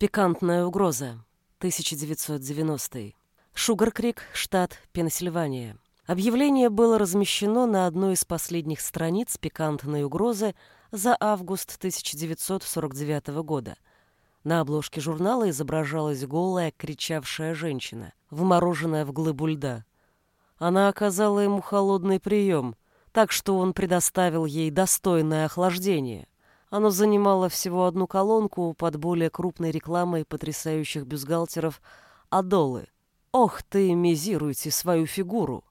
Пикантная угроза. 1990. Шугар-Крик, штат Пенсильвания. Объявление было размещено на одной из последних страниц пикантной угрозы за август 1949 года. На обложке журнала изображалась голая, кричавшая женщина, вмороженная в глыбу льда. Она оказала ему холодный прием, так что он предоставил ей достойное охлаждение. Оно занимало всего одну колонку под более крупной рекламой потрясающих бюстгальтеров «Адолы». «Ох ты, мизируйте свою фигуру!»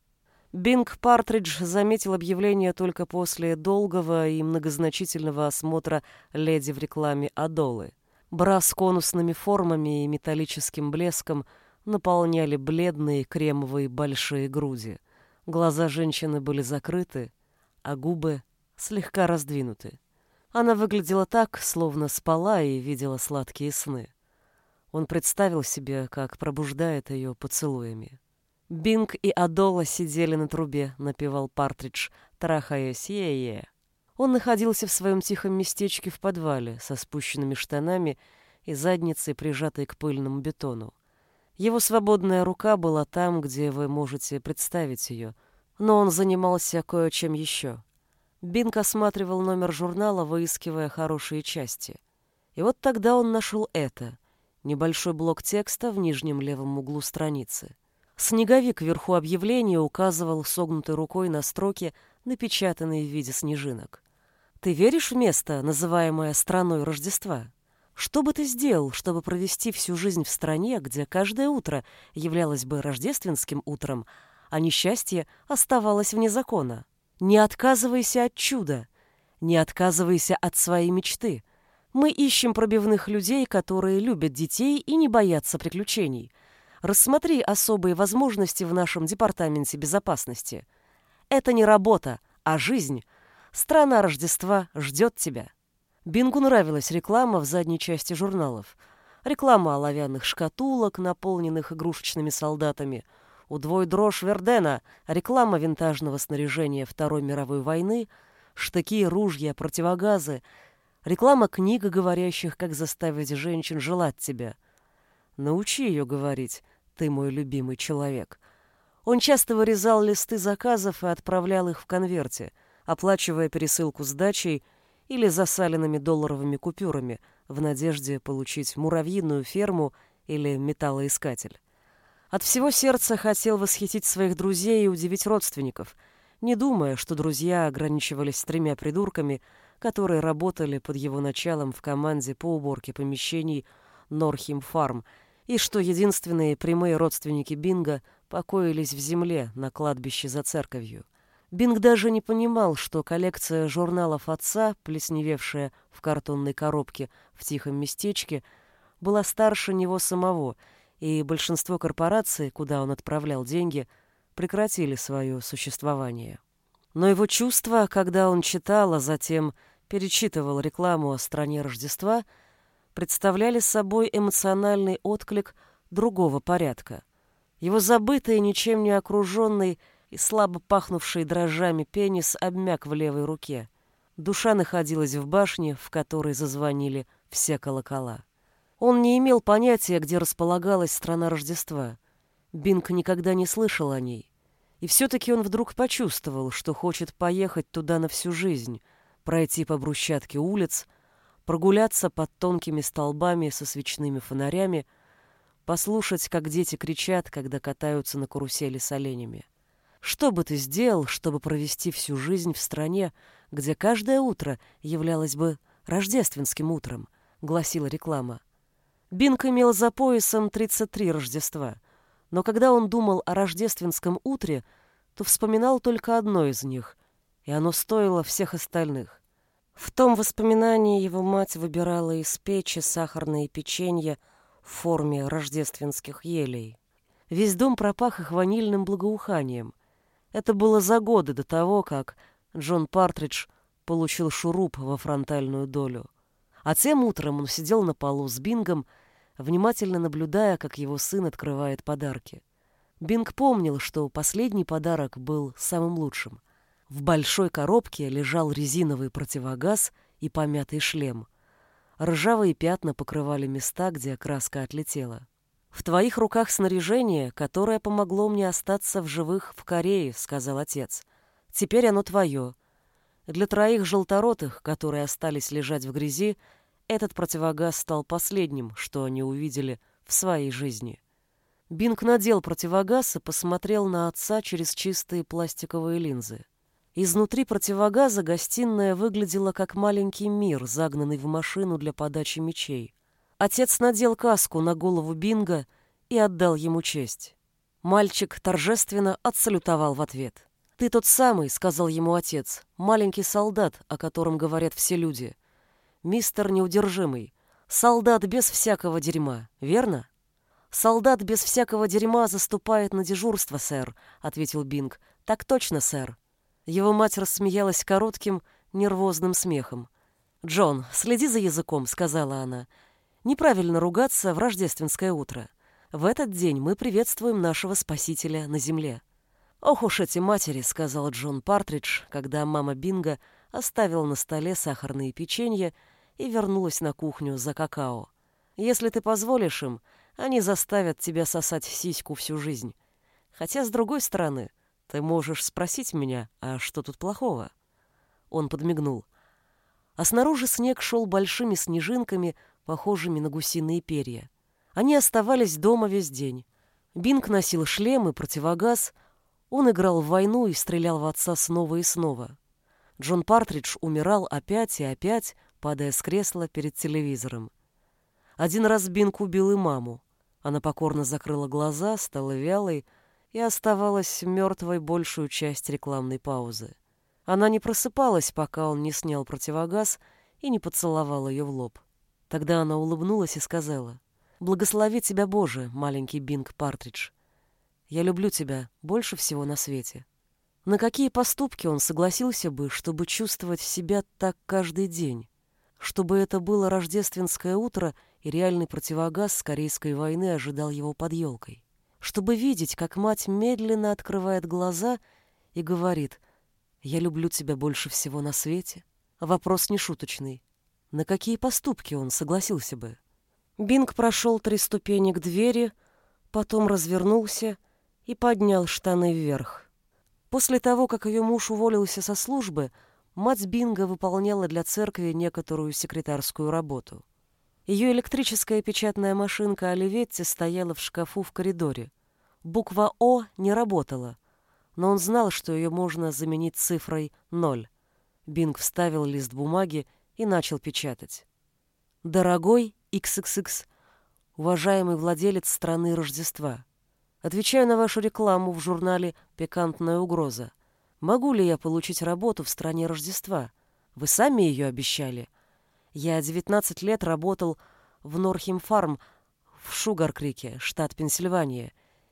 Бинг Партридж заметил объявление только после долгого и многозначительного осмотра леди в рекламе «Адолы». Бра с конусными формами и металлическим блеском наполняли бледные кремовые большие груди. Глаза женщины были закрыты, а губы слегка раздвинуты. Она выглядела так, словно спала и видела сладкие сны. Он представил себе, как пробуждает ее поцелуями. Бинг и Адола сидели на трубе, напевал Партридж, трахаясь е-е. Он находился в своем тихом местечке в подвале со спущенными штанами и задницей, прижатой к пыльному бетону. Его свободная рука была там, где вы можете представить ее, но он занимался кое-чем еще. Бинг осматривал номер журнала, выискивая хорошие части. И вот тогда он нашел это — небольшой блок текста в нижнем левом углу страницы. Снеговик вверху объявления указывал согнутой рукой на строки, напечатанные в виде снежинок. «Ты веришь в место, называемое страной Рождества? Что бы ты сделал, чтобы провести всю жизнь в стране, где каждое утро являлось бы рождественским утром, а несчастье оставалось вне закона?» Не отказывайся от чуда. Не отказывайся от своей мечты. Мы ищем пробивных людей, которые любят детей и не боятся приключений. Рассмотри особые возможности в нашем департаменте безопасности. Это не работа, а жизнь. Страна Рождества ждет тебя. Бингу нравилась реклама в задней части журналов. Реклама оловянных шкатулок, наполненных игрушечными солдатами – Удвой дрожь Вердена, реклама винтажного снаряжения Второй мировой войны, штыки, ружья, противогазы, реклама книг, говорящих, как заставить женщин желать тебя. Научи ее говорить «ты мой любимый человек». Он часто вырезал листы заказов и отправлял их в конверте, оплачивая пересылку с дачей или засаленными долларовыми купюрами в надежде получить муравьиную ферму или металлоискатель. От всего сердца хотел восхитить своих друзей и удивить родственников, не думая, что друзья ограничивались тремя придурками, которые работали под его началом в команде по уборке помещений Норхим Фарм, и что единственные прямые родственники Бинга покоились в земле на кладбище за церковью. Бинг даже не понимал, что коллекция журналов отца, плесневевшая в картонной коробке в тихом местечке, была старше него самого — и большинство корпораций, куда он отправлял деньги, прекратили свое существование. Но его чувства, когда он читал, а затем перечитывал рекламу о стране Рождества, представляли собой эмоциональный отклик другого порядка. Его забытый, ничем не окруженный и слабо пахнувший дрожжами пенис обмяк в левой руке. Душа находилась в башне, в которой зазвонили все колокола. Он не имел понятия, где располагалась страна Рождества. Бинг никогда не слышал о ней. И все-таки он вдруг почувствовал, что хочет поехать туда на всю жизнь, пройти по брусчатке улиц, прогуляться под тонкими столбами со свечными фонарями, послушать, как дети кричат, когда катаются на карусели с оленями. Что бы ты сделал, чтобы провести всю жизнь в стране, где каждое утро являлось бы рождественским утром, гласила реклама. Бинк имел за поясом 33 Рождества, но когда он думал о рождественском утре, то вспоминал только одно из них, и оно стоило всех остальных. В том воспоминании его мать выбирала из печи сахарные печенья в форме рождественских елей. Весь дом пропах их ванильным благоуханием. Это было за годы до того, как Джон Партридж получил шуруп во фронтальную долю. А тем утром он сидел на полу с Бингом, внимательно наблюдая, как его сын открывает подарки. Бинг помнил, что последний подарок был самым лучшим. В большой коробке лежал резиновый противогаз и помятый шлем. Ржавые пятна покрывали места, где краска отлетела. «В твоих руках снаряжение, которое помогло мне остаться в живых в Корее», — сказал отец. «Теперь оно твое. Для троих желторотых, которые остались лежать в грязи, этот противогаз стал последним, что они увидели в своей жизни». Бинг надел противогаз и посмотрел на отца через чистые пластиковые линзы. Изнутри противогаза гостиная выглядела как маленький мир, загнанный в машину для подачи мечей. Отец надел каску на голову Бинга и отдал ему честь. Мальчик торжественно отсалютовал в ответ. «Ты тот самый», — сказал ему отец, — «маленький солдат, о котором говорят все люди. Мистер неудержимый. Солдат без всякого дерьма, верно?» «Солдат без всякого дерьма заступает на дежурство, сэр», — ответил Бинг. «Так точно, сэр». Его мать рассмеялась коротким, нервозным смехом. «Джон, следи за языком», — сказала она. «Неправильно ругаться в рождественское утро. В этот день мы приветствуем нашего Спасителя на земле». «Ох уж эти матери», — сказал Джон Партридж, когда мама Бинга оставила на столе сахарные печенья и вернулась на кухню за какао. «Если ты позволишь им, они заставят тебя сосать сиську всю жизнь. Хотя, с другой стороны, ты можешь спросить меня, а что тут плохого? Он подмигнул. А снаружи снег шел большими снежинками, похожими на гусиные перья. Они оставались дома весь день. Бинг носил шлем и противогаз. Он играл в войну и стрелял в отца снова и снова. Джон Партридж умирал опять и опять, падая с кресла перед телевизором. Один раз Бинг убил и маму. Она покорно закрыла глаза, стала вялой, и оставалась мертвой большую часть рекламной паузы. Она не просыпалась, пока он не снял противогаз и не поцеловал ее в лоб. Тогда она улыбнулась и сказала, «Благослови тебя, Боже, маленький Бинг Партридж. Я люблю тебя больше всего на свете». На какие поступки он согласился бы, чтобы чувствовать себя так каждый день? Чтобы это было рождественское утро, и реальный противогаз с Корейской войны ожидал его под елкой чтобы видеть, как мать медленно открывает глаза и говорит «Я люблю тебя больше всего на свете». Вопрос не шуточный. На какие поступки он согласился бы? Бинг прошел три ступени к двери, потом развернулся и поднял штаны вверх. После того, как ее муж уволился со службы, мать Бинга выполняла для церкви некоторую секретарскую работу. Ее электрическая печатная машинка Оливетти стояла в шкафу в коридоре. Буква «О» не работала, но он знал, что ее можно заменить цифрой «ноль». Бинг вставил лист бумаги и начал печатать. «Дорогой XXX, уважаемый владелец страны Рождества, отвечаю на вашу рекламу в журнале «Пикантная угроза». Могу ли я получить работу в стране Рождества? Вы сами ее обещали. Я 19 лет работал в Норхим Фарм в Шугар-Крике, штат Пенсильвания,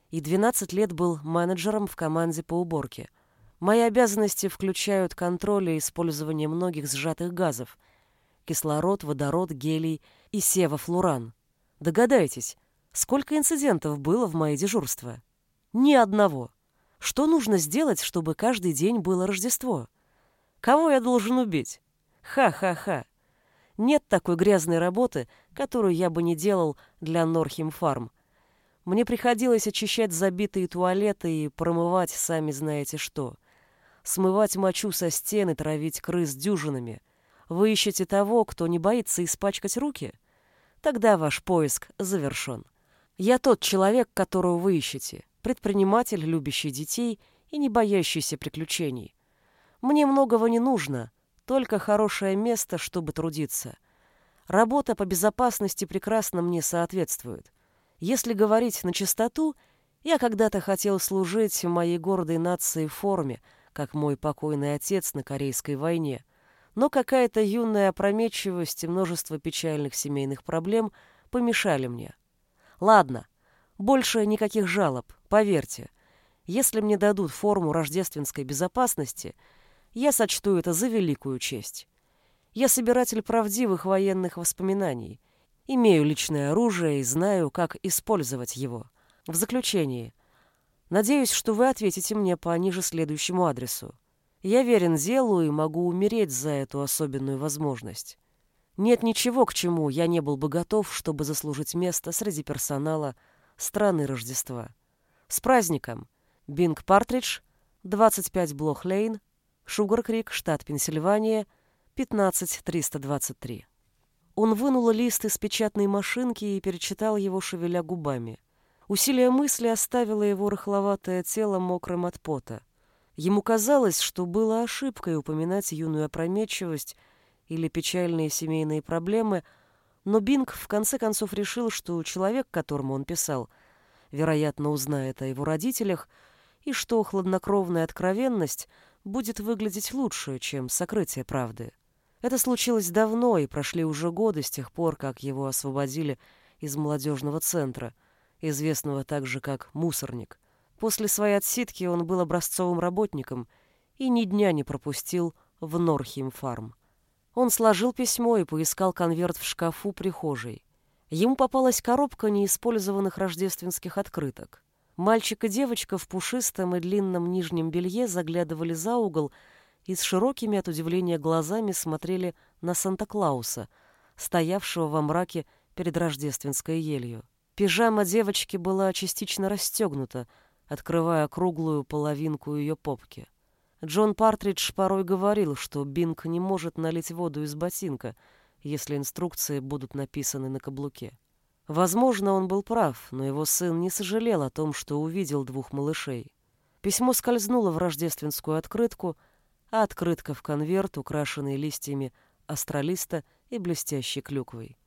и 12 лет был менеджером в команде по уборке. Мои обязанности включают контроль и использование многих сжатых газов – кислород, водород, гелий и севофлуран. Догадайтесь, сколько инцидентов было в мои дежурства? Ни одного. Что нужно сделать, чтобы каждый день было Рождество? Кого я должен убить? Ха-ха-ха. Нет такой грязной работы, которую я бы не делал для Норхим Фарм. Мне приходилось очищать забитые туалеты и промывать сами знаете что. Смывать мочу со стен и травить крыс дюжинами. Вы ищете того, кто не боится испачкать руки? Тогда ваш поиск завершен. Я тот человек, которого вы ищете. Предприниматель, любящий детей и не боящийся приключений. Мне многого не нужно, только хорошее место, чтобы трудиться. Работа по безопасности прекрасно мне соответствует. Если говорить на чистоту, я когда-то хотел служить в моей гордой нации в форме, как мой покойный отец на Корейской войне. Но какая-то юная опрометчивость и множество печальных семейных проблем помешали мне. Ладно, больше никаких жалоб, поверьте. Если мне дадут форму рождественской безопасности — я сочту это за великую честь. Я собиратель правдивых военных воспоминаний, имею личное оружие и знаю, как использовать его. В заключение, надеюсь, что вы ответите мне по ниже следующему адресу. Я верен делу и могу умереть за эту особенную возможность. Нет ничего, к чему я не был бы готов, чтобы заслужить место среди персонала страны Рождества. С праздником! Бинг Партридж, 25 Блох-Лейн, Шугар-Крик, штат Пенсильвания, 15323. Он вынул лист из печатной машинки и перечитал его, шевеля губами. Усилие мысли оставило его рыхловатое тело мокрым от пота. Ему казалось, что было ошибкой упоминать юную опрометчивость или печальные семейные проблемы, но Бинг в конце концов решил, что человек, которому он писал, вероятно, узнает о его родителях, и что хладнокровная откровенность будет выглядеть лучше, чем сокрытие правды. Это случилось давно, и прошли уже годы с тех пор, как его освободили из молодежного центра, известного также как «мусорник». После своей отсидки он был образцовым работником и ни дня не пропустил в Норхим-фарм. Он сложил письмо и поискал конверт в шкафу прихожей. Ему попалась коробка неиспользованных рождественских открыток. Мальчик и девочка в пушистом и длинном нижнем белье заглядывали за угол и с широкими от удивления глазами смотрели на Санта-Клауса, стоявшего во мраке перед рождественской елью. Пижама девочки была частично расстегнута, открывая круглую половинку ее попки. Джон Партридж порой говорил, что Бинг не может налить воду из ботинка, если инструкции будут написаны на каблуке. Возможно, он был прав, но его сын не сожалел о том, что увидел двух малышей. Письмо скользнуло в рождественскую открытку, а открытка в конверт, украшенный листьями астролиста и блестящей клюквой.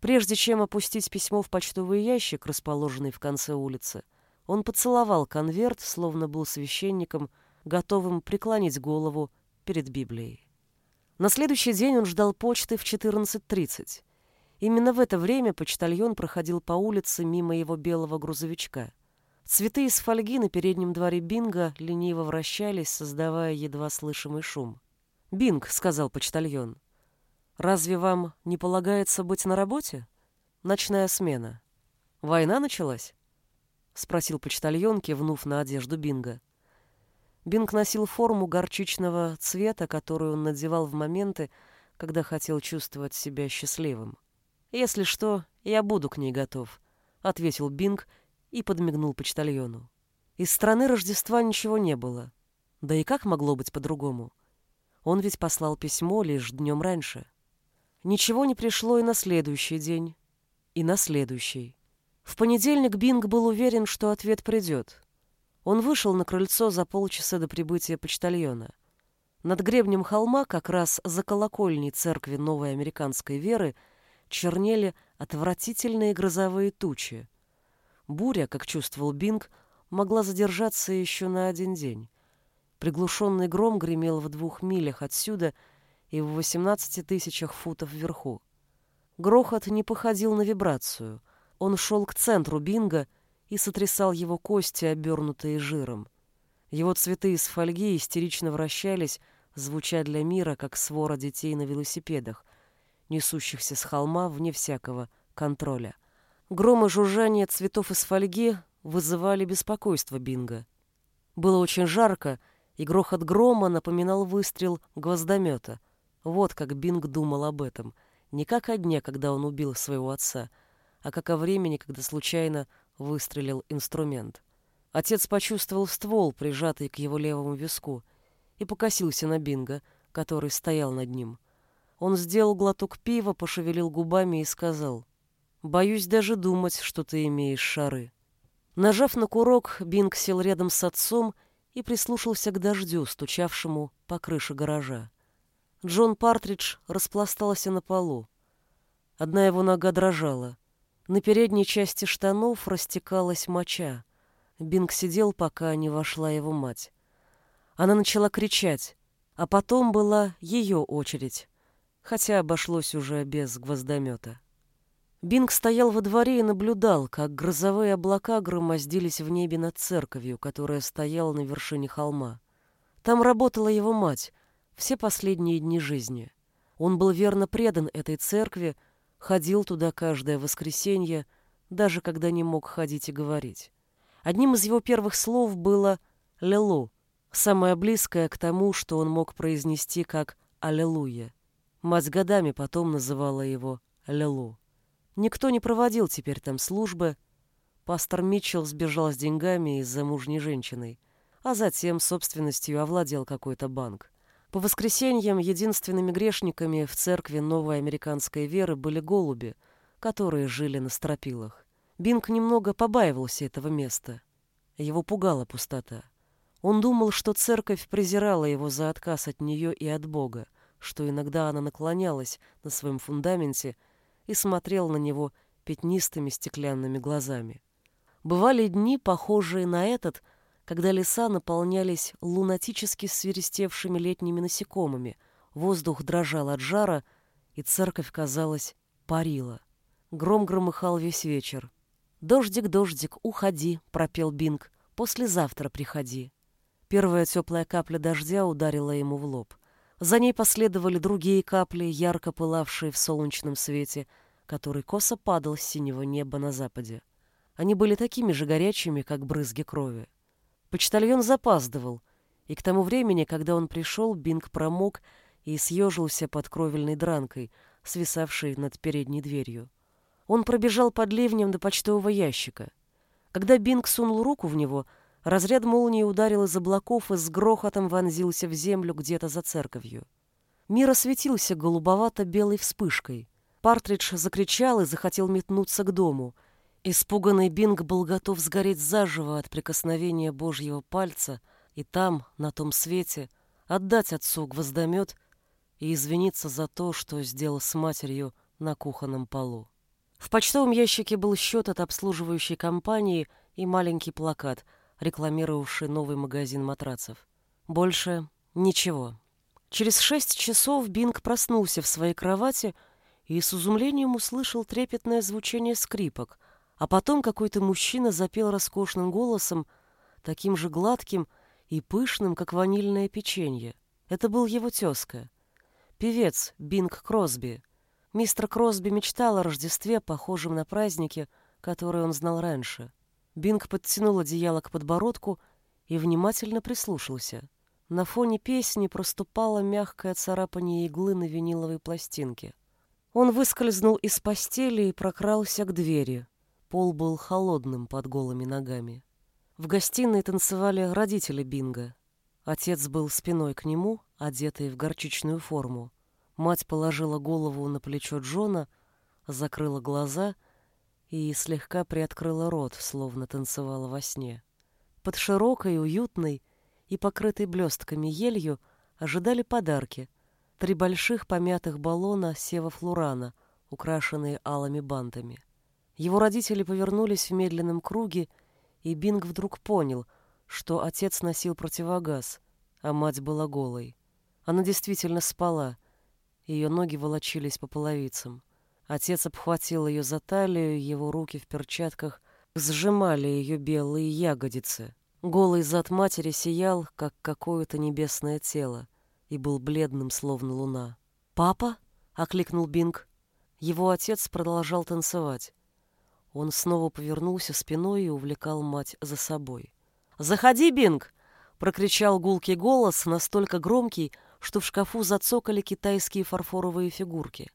Прежде чем опустить письмо в почтовый ящик, расположенный в конце улицы, он поцеловал конверт, словно был священником — готовым преклонить голову перед Библией. На следующий день он ждал почты в 14.30. Именно в это время почтальон проходил по улице мимо его белого грузовичка. Цветы из фольги на переднем дворе Бинга лениво вращались, создавая едва слышимый шум. «Бинг», — сказал почтальон, — «разве вам не полагается быть на работе? Ночная смена. Война началась?» — спросил почтальон, кивнув на одежду Бинга. Бинг носил форму горчичного цвета, которую он надевал в моменты, когда хотел чувствовать себя счастливым. «Если что, я буду к ней готов», — ответил Бинг и подмигнул почтальону. Из страны Рождества ничего не было. Да и как могло быть по-другому? Он ведь послал письмо лишь днем раньше. Ничего не пришло и на следующий день, и на следующий. В понедельник Бинг был уверен, что ответ придет. Он вышел на крыльцо за полчаса до прибытия почтальона. Над гребнем холма, как раз за колокольней церкви новой американской веры, чернели отвратительные грозовые тучи. Буря, как чувствовал Бинг, могла задержаться еще на один день. Приглушенный гром гремел в двух милях отсюда и в 18 тысячах футов вверху. Грохот не походил на вибрацию. Он шел к центру Бинга — и сотрясал его кости, обернутые жиром. Его цветы из фольги истерично вращались, звуча для мира, как свора детей на велосипедах, несущихся с холма вне всякого контроля. Гром и цветов из фольги вызывали беспокойство Бинга. Было очень жарко, и грохот грома напоминал выстрел гвоздомета. Вот как Бинг думал об этом. Не как о дне, когда он убил своего отца, а как о времени, когда случайно выстрелил инструмент. Отец почувствовал ствол, прижатый к его левому виску, и покосился на Бинга, который стоял над ним. Он сделал глоток пива, пошевелил губами и сказал, «Боюсь даже думать, что ты имеешь шары». Нажав на курок, Бинг сел рядом с отцом и прислушался к дождю, стучавшему по крыше гаража. Джон Партридж распластался на полу. Одна его нога дрожала. На передней части штанов растекалась моча. Бинг сидел, пока не вошла его мать. Она начала кричать, а потом была ее очередь, хотя обошлось уже без гвоздомета. Бинг стоял во дворе и наблюдал, как грозовые облака громоздились в небе над церковью, которая стояла на вершине холма. Там работала его мать все последние дни жизни. Он был верно предан этой церкви, ходил туда каждое воскресенье, даже когда не мог ходить и говорить. Одним из его первых слов было «лелу», самое близкое к тому, что он мог произнести как «аллилуйя». Мать годами потом называла его Лелу. Никто не проводил теперь там службы. Пастор Митчелл сбежал с деньгами из замужней женщиной, а затем собственностью овладел какой-то банк. По воскресеньям единственными грешниками в церкви новой американской веры были голуби, которые жили на стропилах. Бинг немного побаивался этого места. Его пугала пустота. Он думал, что церковь презирала его за отказ от нее и от Бога, что иногда она наклонялась на своем фундаменте и смотрела на него пятнистыми стеклянными глазами. Бывали дни, похожие на этот, когда леса наполнялись лунатически свиристевшими летними насекомыми, воздух дрожал от жара, и церковь, казалось, парила. Гром громыхал весь вечер. «Дождик, дождик, уходи», — пропел Бинг. «Послезавтра приходи». Первая теплая капля дождя ударила ему в лоб. За ней последовали другие капли, ярко пылавшие в солнечном свете, который косо падал с синего неба на западе. Они были такими же горячими, как брызги крови. Почтальон запаздывал, и к тому времени, когда он пришел, Бинг промок и съежился под кровельной дранкой, свисавшей над передней дверью. Он пробежал под ливнем до почтового ящика. Когда Бинг сунул руку в него, разряд молнии ударил из облаков и с грохотом вонзился в землю где-то за церковью. Мир осветился голубовато-белой вспышкой. Партридж закричал и захотел метнуться к дому — Испуганный Бинг был готов сгореть заживо от прикосновения Божьего пальца и там, на том свете, отдать отцу гвоздомет и извиниться за то, что сделал с матерью на кухонном полу. В почтовом ящике был счет от обслуживающей компании и маленький плакат, рекламировавший новый магазин матрацев. Больше ничего. Через шесть часов Бинг проснулся в своей кровати и с изумлением услышал трепетное звучание скрипок, а потом какой-то мужчина запел роскошным голосом, таким же гладким и пышным, как ванильное печенье. Это был его тезка. Певец Бинг Кросби. Мистер Кросби мечтал о Рождестве, похожем на праздники, которые он знал раньше. Бинг подтянул одеяло к подбородку и внимательно прислушался. На фоне песни проступало мягкое царапание иглы на виниловой пластинке. Он выскользнул из постели и прокрался к двери. Пол был холодным под голыми ногами. В гостиной танцевали родители Бинга. Отец был спиной к нему, одетый в горчичную форму. Мать положила голову на плечо Джона, закрыла глаза и слегка приоткрыла рот, словно танцевала во сне. Под широкой, уютной и покрытой блестками елью ожидали подарки. Три больших помятых баллона сева-флурана, украшенные алыми бантами. Его родители повернулись в медленном круге, и Бинг вдруг понял, что отец носил противогаз, а мать была голой. Она действительно спала, ее ноги волочились по половицам. Отец обхватил ее за талию, его руки в перчатках сжимали ее белые ягодицы. Голый зад матери сиял, как какое-то небесное тело, и был бледным, словно луна. «Папа?» — окликнул Бинг. Его отец продолжал танцевать. Он снова повернулся спиной и увлекал мать за собой. «Заходи, Бинг!» — прокричал гулкий голос, настолько громкий, что в шкафу зацокали китайские фарфоровые фигурки.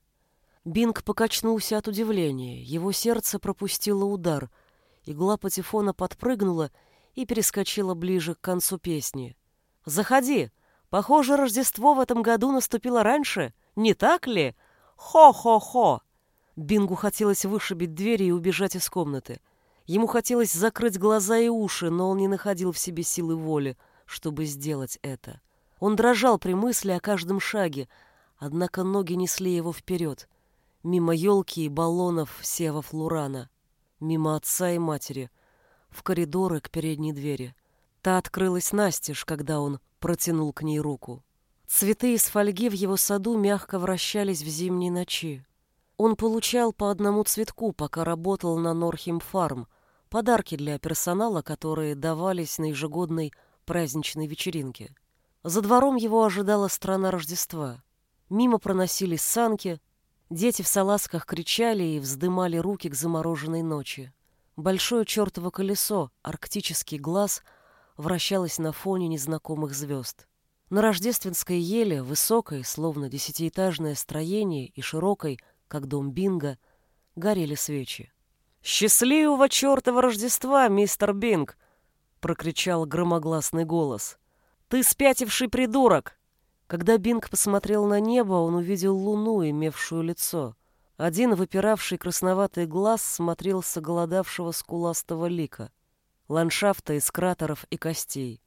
Бинг покачнулся от удивления. Его сердце пропустило удар. Игла патефона подпрыгнула и перескочила ближе к концу песни. «Заходи! Похоже, Рождество в этом году наступило раньше, не так ли? Хо-хо-хо!» Бингу хотелось вышибить двери и убежать из комнаты. Ему хотелось закрыть глаза и уши, но он не находил в себе силы воли, чтобы сделать это. Он дрожал при мысли о каждом шаге, однако ноги несли его вперед, мимо елки и баллонов сева флурана, мимо отца и матери, в коридоры к передней двери. Та открылась настежь, когда он протянул к ней руку. Цветы из фольги в его саду мягко вращались в зимней ночи. Он получал по одному цветку, пока работал на Норхим Фарм, подарки для персонала, которые давались на ежегодной праздничной вечеринке. За двором его ожидала страна Рождества. Мимо проносились санки, дети в салазках кричали и вздымали руки к замороженной ночи. Большое чертово колесо, арктический глаз, вращалось на фоне незнакомых звезд. На рождественской еле, высокой, словно десятиэтажное строение и широкой, как дом Бинга, горели свечи. «Счастливого чертова Рождества, мистер Бинг!» — прокричал громогласный голос. «Ты спятивший придурок!» Когда Бинг посмотрел на небо, он увидел луну, имевшую лицо. Один выпиравший красноватый глаз смотрел с оголодавшего скуластого лика. Ландшафта из кратеров и костей.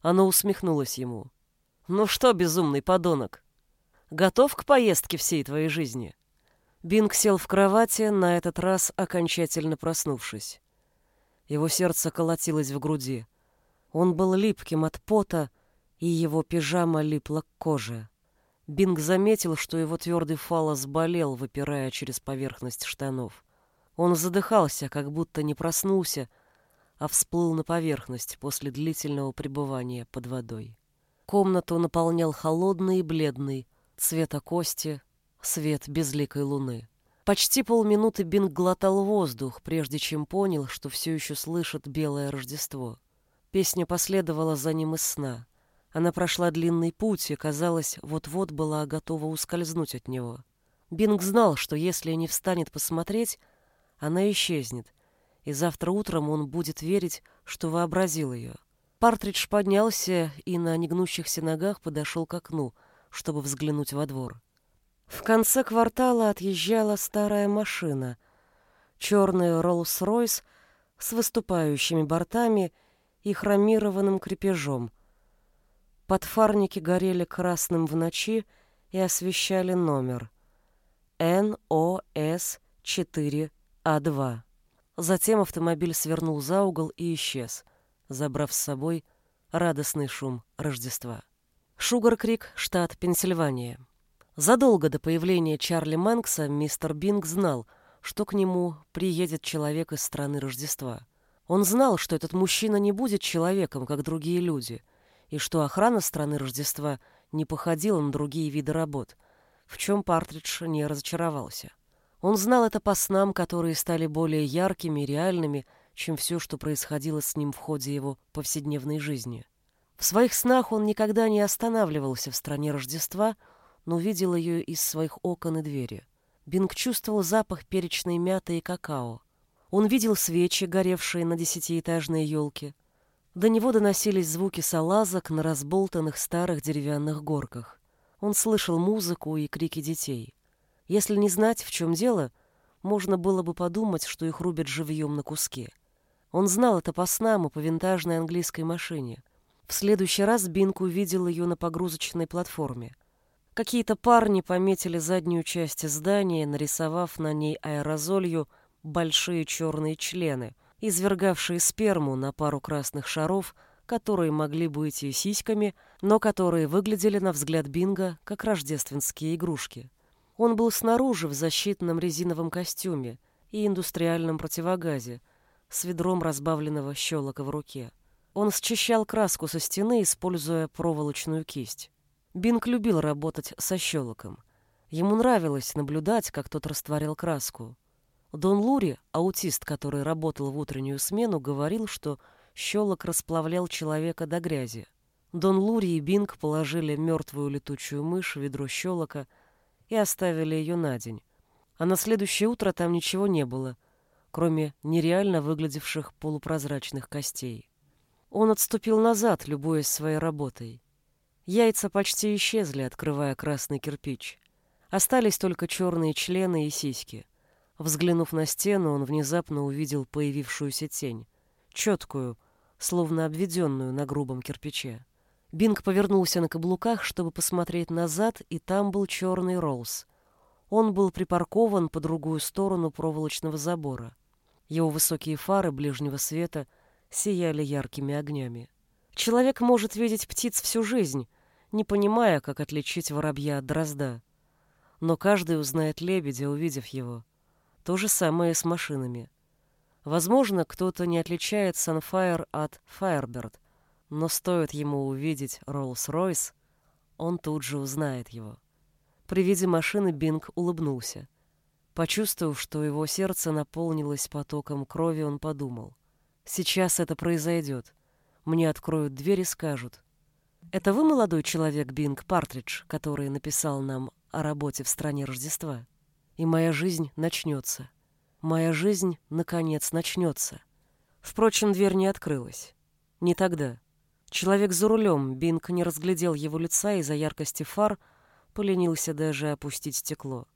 Она усмехнулась ему. «Ну что, безумный подонок, готов к поездке всей твоей жизни?» Бинг сел в кровати, на этот раз окончательно проснувшись. Его сердце колотилось в груди. Он был липким от пота, и его пижама липла к коже. Бинг заметил, что его твердый фалос болел, выпирая через поверхность штанов. Он задыхался, как будто не проснулся, а всплыл на поверхность после длительного пребывания под водой. Комнату наполнял холодный и бледный, цвета кости, свет безликой луны. Почти полминуты Бинг глотал воздух, прежде чем понял, что все еще слышит белое Рождество. Песня последовала за ним из сна. Она прошла длинный путь и, казалось, вот-вот была готова ускользнуть от него. Бинг знал, что если не встанет посмотреть, она исчезнет, и завтра утром он будет верить, что вообразил ее. Партридж поднялся и на негнущихся ногах подошел к окну, чтобы взглянуть во двор. В конце квартала отъезжала старая машина. Черный Роллс-Ройс с выступающими бортами и хромированным крепежом. Подфарники горели красным в ночи и освещали номер. НОС-4А2. Затем автомобиль свернул за угол и исчез, забрав с собой радостный шум Рождества. Шугар-Крик, штат Пенсильвания. Задолго до появления Чарли Мэнкса мистер Бинг знал, что к нему приедет человек из страны Рождества. Он знал, что этот мужчина не будет человеком, как другие люди — и что охрана страны Рождества не походила на другие виды работ, в чем Партридж не разочаровался. Он знал это по снам, которые стали более яркими и реальными, чем все, что происходило с ним в ходе его повседневной жизни. В своих снах он никогда не останавливался в стране Рождества, но видел ее из своих окон и двери. Бинг чувствовал запах перечной мяты и какао. Он видел свечи, горевшие на десятиэтажной елке, до него доносились звуки салазок на разболтанных старых деревянных горках. Он слышал музыку и крики детей. Если не знать, в чем дело, можно было бы подумать, что их рубят живьем на куски. Он знал это по снам и по винтажной английской машине. В следующий раз Бинк увидел ее на погрузочной платформе. Какие-то парни пометили заднюю часть здания, нарисовав на ней аэрозолью большие черные члены — извергавшие сперму на пару красных шаров, которые могли быть и сиськами, но которые выглядели на взгляд Бинга как рождественские игрушки. Он был снаружи в защитном резиновом костюме и индустриальном противогазе с ведром разбавленного щелока в руке. Он счищал краску со стены, используя проволочную кисть. Бинг любил работать со щелоком. Ему нравилось наблюдать, как тот растворял краску. Дон Лури, аутист, который работал в утреннюю смену, говорил, что щелок расплавлял человека до грязи. Дон Лури и Бинг положили мертвую летучую мышь в ведро щелока и оставили ее на день. А на следующее утро там ничего не было, кроме нереально выглядевших полупрозрачных костей. Он отступил назад, любуясь своей работой. Яйца почти исчезли, открывая красный кирпич. Остались только черные члены и сиськи. Взглянув на стену, он внезапно увидел появившуюся тень, четкую, словно обведенную на грубом кирпиче. Бинг повернулся на каблуках, чтобы посмотреть назад, и там был черный Роллс. Он был припаркован по другую сторону проволочного забора. Его высокие фары ближнего света сияли яркими огнями. Человек может видеть птиц всю жизнь, не понимая, как отличить воробья от дрозда. Но каждый узнает лебедя, увидев его. То же самое с машинами. Возможно, кто-то не отличает Sunfire от Firebird, но стоит ему увидеть Rolls-Royce, он тут же узнает его. При виде машины Бинг улыбнулся. Почувствовав, что его сердце наполнилось потоком крови, он подумал. «Сейчас это произойдет. Мне откроют дверь и скажут. «Это вы, молодой человек Бинг Партридж, который написал нам о работе в стране Рождества? И моя жизнь начнется. Моя жизнь, наконец, начнется». Впрочем, дверь не открылась. Не тогда. Человек за рулем, Бинг не разглядел его лица из-за яркости фар, поленился даже опустить стекло.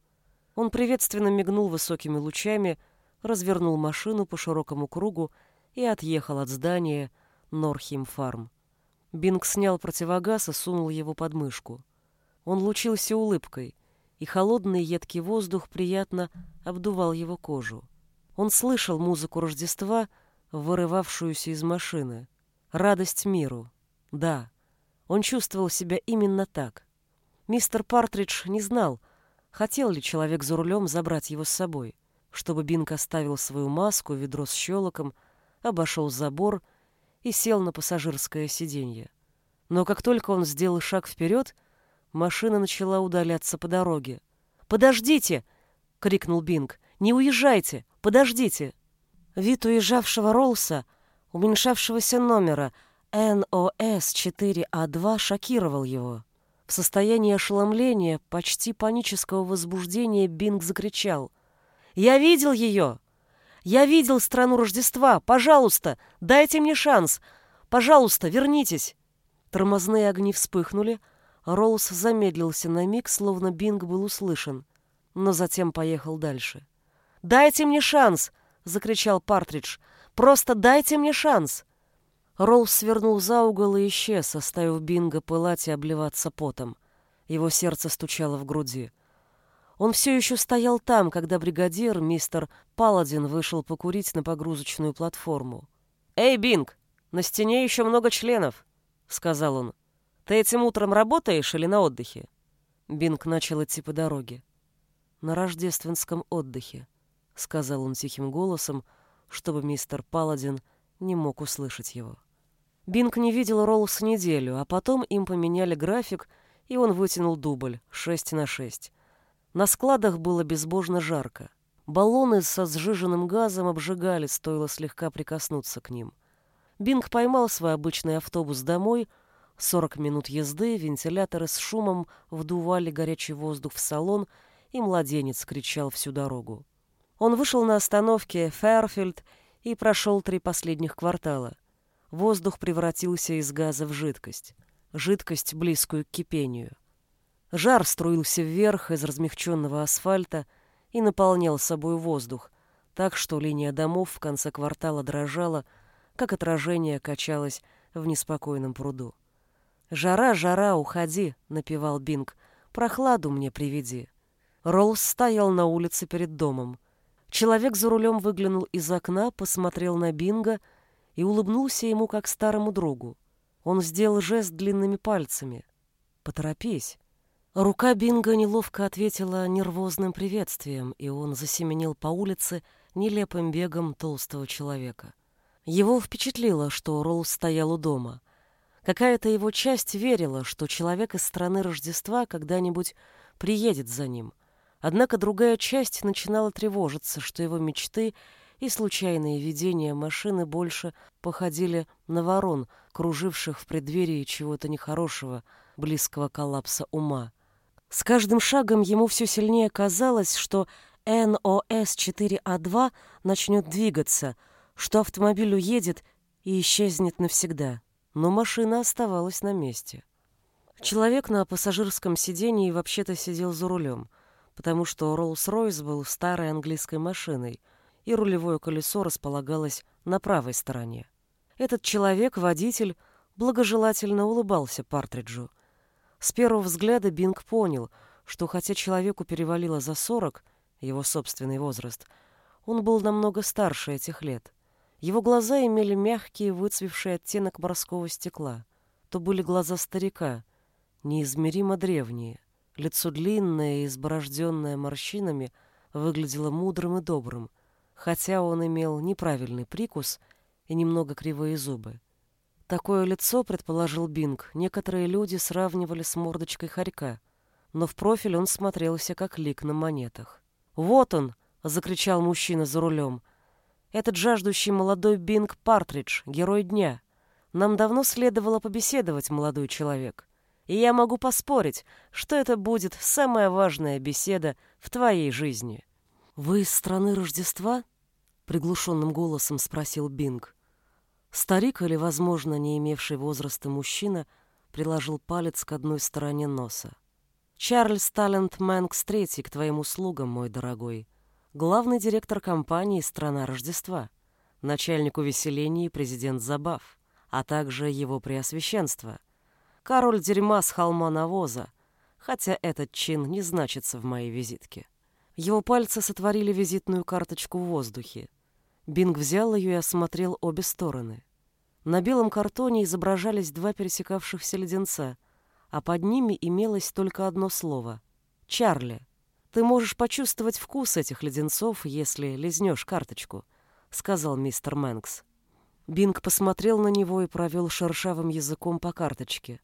Он приветственно мигнул высокими лучами, развернул машину по широкому кругу и отъехал от здания Норхим Фарм. Бинг снял противогаз и сунул его под мышку. Он лучился улыбкой, и холодный едкий воздух приятно обдувал его кожу. Он слышал музыку Рождества, вырывавшуюся из машины. Радость миру. Да, он чувствовал себя именно так. Мистер Партридж не знал, хотел ли человек за рулем забрать его с собой, чтобы Бинг оставил свою маску, ведро с щелоком, обошел забор и сел на пассажирское сиденье. Но как только он сделал шаг вперед, машина начала удаляться по дороге. «Подождите!» — крикнул Бинг. «Не уезжайте! Подождите!» Вид уезжавшего Роллса, уменьшавшегося номера НОС-4А2 шокировал его. В состоянии ошеломления, почти панического возбуждения Бинг закричал. «Я видел ее! Я видел страну Рождества! Пожалуйста, дайте мне шанс! Пожалуйста, вернитесь!» Тормозные огни вспыхнули, Роуз замедлился на миг, словно Бинг был услышан, но затем поехал дальше. «Дайте мне шанс!» — закричал Партридж. «Просто дайте мне шанс!» Роллс свернул за угол и исчез, оставив Бинга пылать и обливаться потом. Его сердце стучало в груди. Он все еще стоял там, когда бригадир, мистер Паладин, вышел покурить на погрузочную платформу. «Эй, Бинг, на стене еще много членов», — сказал он. «Ты этим утром работаешь или на отдыхе?» Бинг начал идти по дороге. «На рождественском отдыхе», — сказал он тихим голосом, чтобы мистер Паладин не мог услышать его. Бинг не видел Роллса неделю, а потом им поменяли график, и он вытянул дубль 6 на 6. На складах было безбожно жарко. Баллоны со сжиженным газом обжигали, стоило слегка прикоснуться к ним. Бинг поймал свой обычный автобус домой. 40 минут езды, вентиляторы с шумом вдували горячий воздух в салон, и младенец кричал всю дорогу. Он вышел на остановке Фэрфилд и прошел три последних квартала — воздух превратился из газа в жидкость. Жидкость, близкую к кипению. Жар струился вверх из размягченного асфальта и наполнял собой воздух, так что линия домов в конце квартала дрожала, как отражение качалось в неспокойном пруду. «Жара, жара, уходи!» — напевал Бинг. «Прохладу мне приведи». Роллс стоял на улице перед домом. Человек за рулем выглянул из окна, посмотрел на Бинга — и улыбнулся ему как старому другу. Он сделал жест длинными пальцами. «Поторопись». Рука Бинга неловко ответила нервозным приветствием, и он засеменил по улице нелепым бегом толстого человека. Его впечатлило, что Ролл стоял у дома. Какая-то его часть верила, что человек из страны Рождества когда-нибудь приедет за ним. Однако другая часть начинала тревожиться, что его мечты и случайные видения машины больше походили на ворон, круживших в преддверии чего-то нехорошего, близкого коллапса ума. С каждым шагом ему все сильнее казалось, что НОС-4А2 начнет двигаться, что автомобиль уедет и исчезнет навсегда. Но машина оставалась на месте. Человек на пассажирском сидении вообще-то сидел за рулем, потому что Роллс-Ройс был старой английской машиной — и рулевое колесо располагалось на правой стороне. Этот человек, водитель, благожелательно улыбался Партриджу. С первого взгляда Бинг понял, что хотя человеку перевалило за сорок, его собственный возраст, он был намного старше этих лет. Его глаза имели мягкий, выцвевший оттенок морского стекла. То были глаза старика, неизмеримо древние. Лицо длинное и изборожденное морщинами выглядело мудрым и добрым, хотя он имел неправильный прикус и немного кривые зубы. Такое лицо, предположил Бинг, некоторые люди сравнивали с мордочкой хорька, но в профиль он смотрелся как лик на монетах. «Вот он!» — закричал мужчина за рулем. «Этот жаждущий молодой Бинг Партридж, герой дня. Нам давно следовало побеседовать, молодой человек. И я могу поспорить, что это будет самая важная беседа в твоей жизни. Вы из страны Рождества? приглушенным голосом спросил Бинг. Старик или, возможно, не имевший возраста мужчина приложил палец к одной стороне носа. Чарльз Талент Мэнкс третий к твоим услугам, мой дорогой. Главный директор компании «Страна Рождества», начальник увеселений и президент забав, а также его преосвященство. Король дерьма с холма навоза, хотя этот чин не значится в моей визитке. Его пальцы сотворили визитную карточку в воздухе. Бинг взял ее и осмотрел обе стороны. На белом картоне изображались два пересекавшихся леденца, а под ними имелось только одно слово — «Чарли». «Ты можешь почувствовать вкус этих леденцов, если лизнешь карточку», — сказал мистер Мэнкс. Бинг посмотрел на него и провел шершавым языком по карточке.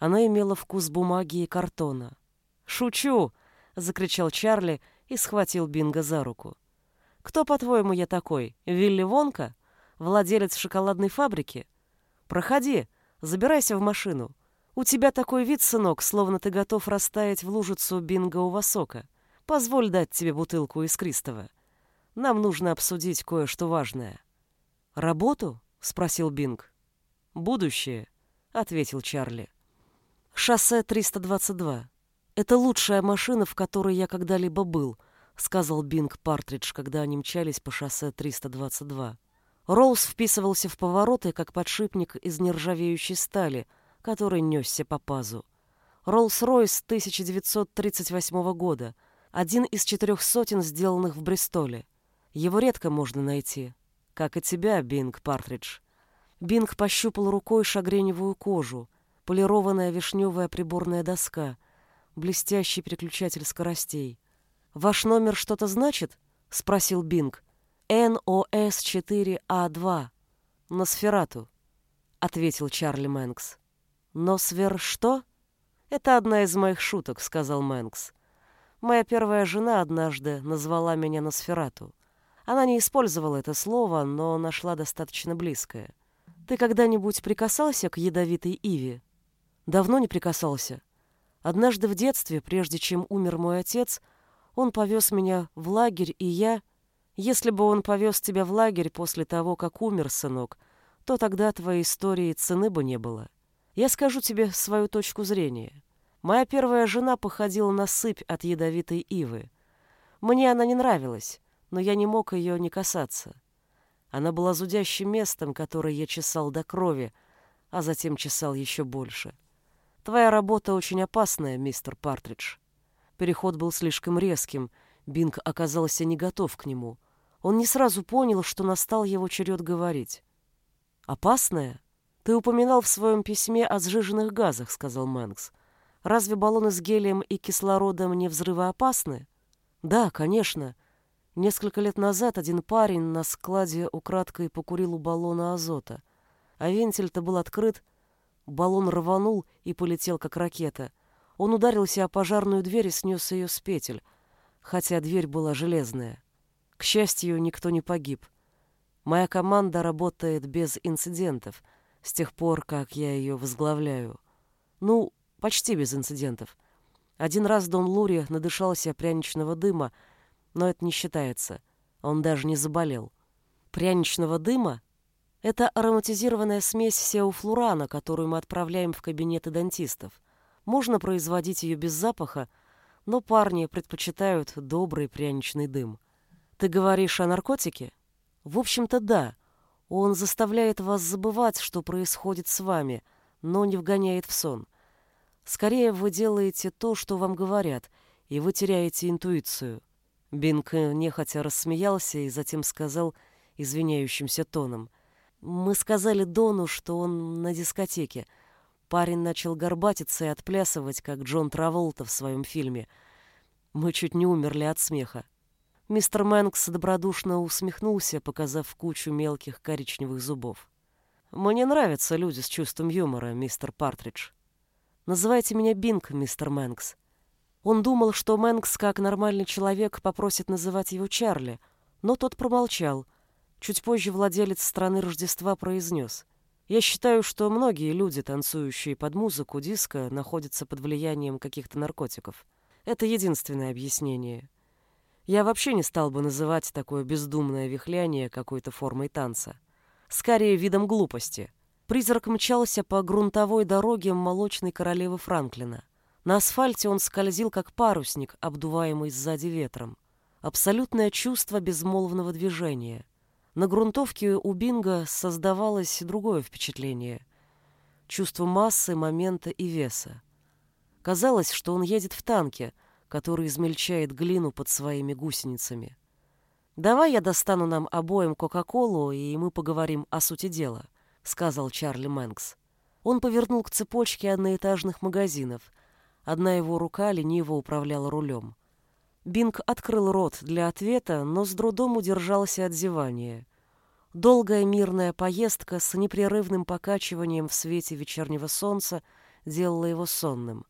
Она имела вкус бумаги и картона. «Шучу!» — закричал Чарли и схватил Бинга за руку. Кто, по-твоему, я такой? Вилли Вонка? Владелец шоколадной фабрики? Проходи, забирайся в машину. У тебя такой вид, сынок, словно ты готов растаять в лужицу бингового сока. Позволь дать тебе бутылку искристого. Нам нужно обсудить кое-что важное. Работу? спросил Бинг. Будущее, ответил Чарли. Шоссе 322. Это лучшая машина, в которой я когда-либо был, — сказал Бинг Партридж, когда они мчались по шоссе 322. Роуз вписывался в повороты, как подшипник из нержавеющей стали, который несся по пазу. Роллс-Ройс 1938 года, один из четырех сотен, сделанных в Бристоле. Его редко можно найти, как и тебя, Бинг Партридж. Бинг пощупал рукой шагреневую кожу, полированная вишневая приборная доска, блестящий переключатель скоростей — «Ваш номер что-то значит?» — спросил Бинг. «НОС-4А2. Носферату», — ответил Чарли Мэнкс. «Носвер что?» «Это одна из моих шуток», — сказал Мэнкс. «Моя первая жена однажды назвала меня Носферату. Она не использовала это слово, но нашла достаточно близкое. Ты когда-нибудь прикасался к ядовитой иве?» «Давно не прикасался. Однажды в детстве, прежде чем умер мой отец, — он повез меня в лагерь, и я... Если бы он повез тебя в лагерь после того, как умер, сынок, то тогда твоей истории цены бы не было. Я скажу тебе свою точку зрения. Моя первая жена походила на сыпь от ядовитой ивы. Мне она не нравилась, но я не мог ее не касаться. Она была зудящим местом, которое я чесал до крови, а затем чесал еще больше. Твоя работа очень опасная, мистер Партридж. Переход был слишком резким. Бинг оказался не готов к нему. Он не сразу понял, что настал его черед говорить. «Опасное? Ты упоминал в своем письме о сжиженных газах», — сказал Мэнкс. «Разве баллоны с гелием и кислородом не взрывоопасны?» «Да, конечно. Несколько лет назад один парень на складе украдкой покурил у баллона азота. А вентиль-то был открыт. Баллон рванул и полетел, как ракета — он ударился о пожарную дверь и снес ее с петель, хотя дверь была железная. К счастью, никто не погиб. Моя команда работает без инцидентов с тех пор, как я ее возглавляю. Ну, почти без инцидентов. Один раз Дон Лури надышался пряничного дыма, но это не считается. Он даже не заболел. Пряничного дыма — это ароматизированная смесь сеофлурана, которую мы отправляем в кабинеты дантистов. Можно производить ее без запаха, но парни предпочитают добрый пряничный дым. Ты говоришь о наркотике? В общем-то, да. Он заставляет вас забывать, что происходит с вами, но не вгоняет в сон. Скорее вы делаете то, что вам говорят, и вы теряете интуицию. Бинг нехотя рассмеялся и затем сказал извиняющимся тоном. «Мы сказали Дону, что он на дискотеке. Парень начал горбатиться и отплясывать, как Джон Траволта в своем фильме. Мы чуть не умерли от смеха. Мистер Мэнкс добродушно усмехнулся, показав кучу мелких коричневых зубов. «Мне нравятся люди с чувством юмора, мистер Партридж. Называйте меня Бинг, мистер Мэнкс». Он думал, что Мэнкс, как нормальный человек, попросит называть его Чарли, но тот промолчал. Чуть позже владелец страны Рождества произнес. Я считаю, что многие люди, танцующие под музыку диска, находятся под влиянием каких-то наркотиков. Это единственное объяснение. Я вообще не стал бы называть такое бездумное вихляние какой-то формой танца. Скорее, видом глупости. Призрак мчался по грунтовой дороге молочной королевы Франклина. На асфальте он скользил, как парусник, обдуваемый сзади ветром. Абсолютное чувство безмолвного движения — на грунтовке у Бинга создавалось другое впечатление. Чувство массы, момента и веса. Казалось, что он едет в танке, который измельчает глину под своими гусеницами. «Давай я достану нам обоим Кока-Колу, и мы поговорим о сути дела», — сказал Чарли Мэнкс. Он повернул к цепочке одноэтажных магазинов. Одна его рука лениво управляла рулем. Бинг открыл рот для ответа, но с трудом удержался от зевания. Долгая мирная поездка с непрерывным покачиванием в свете вечернего солнца делала его сонным.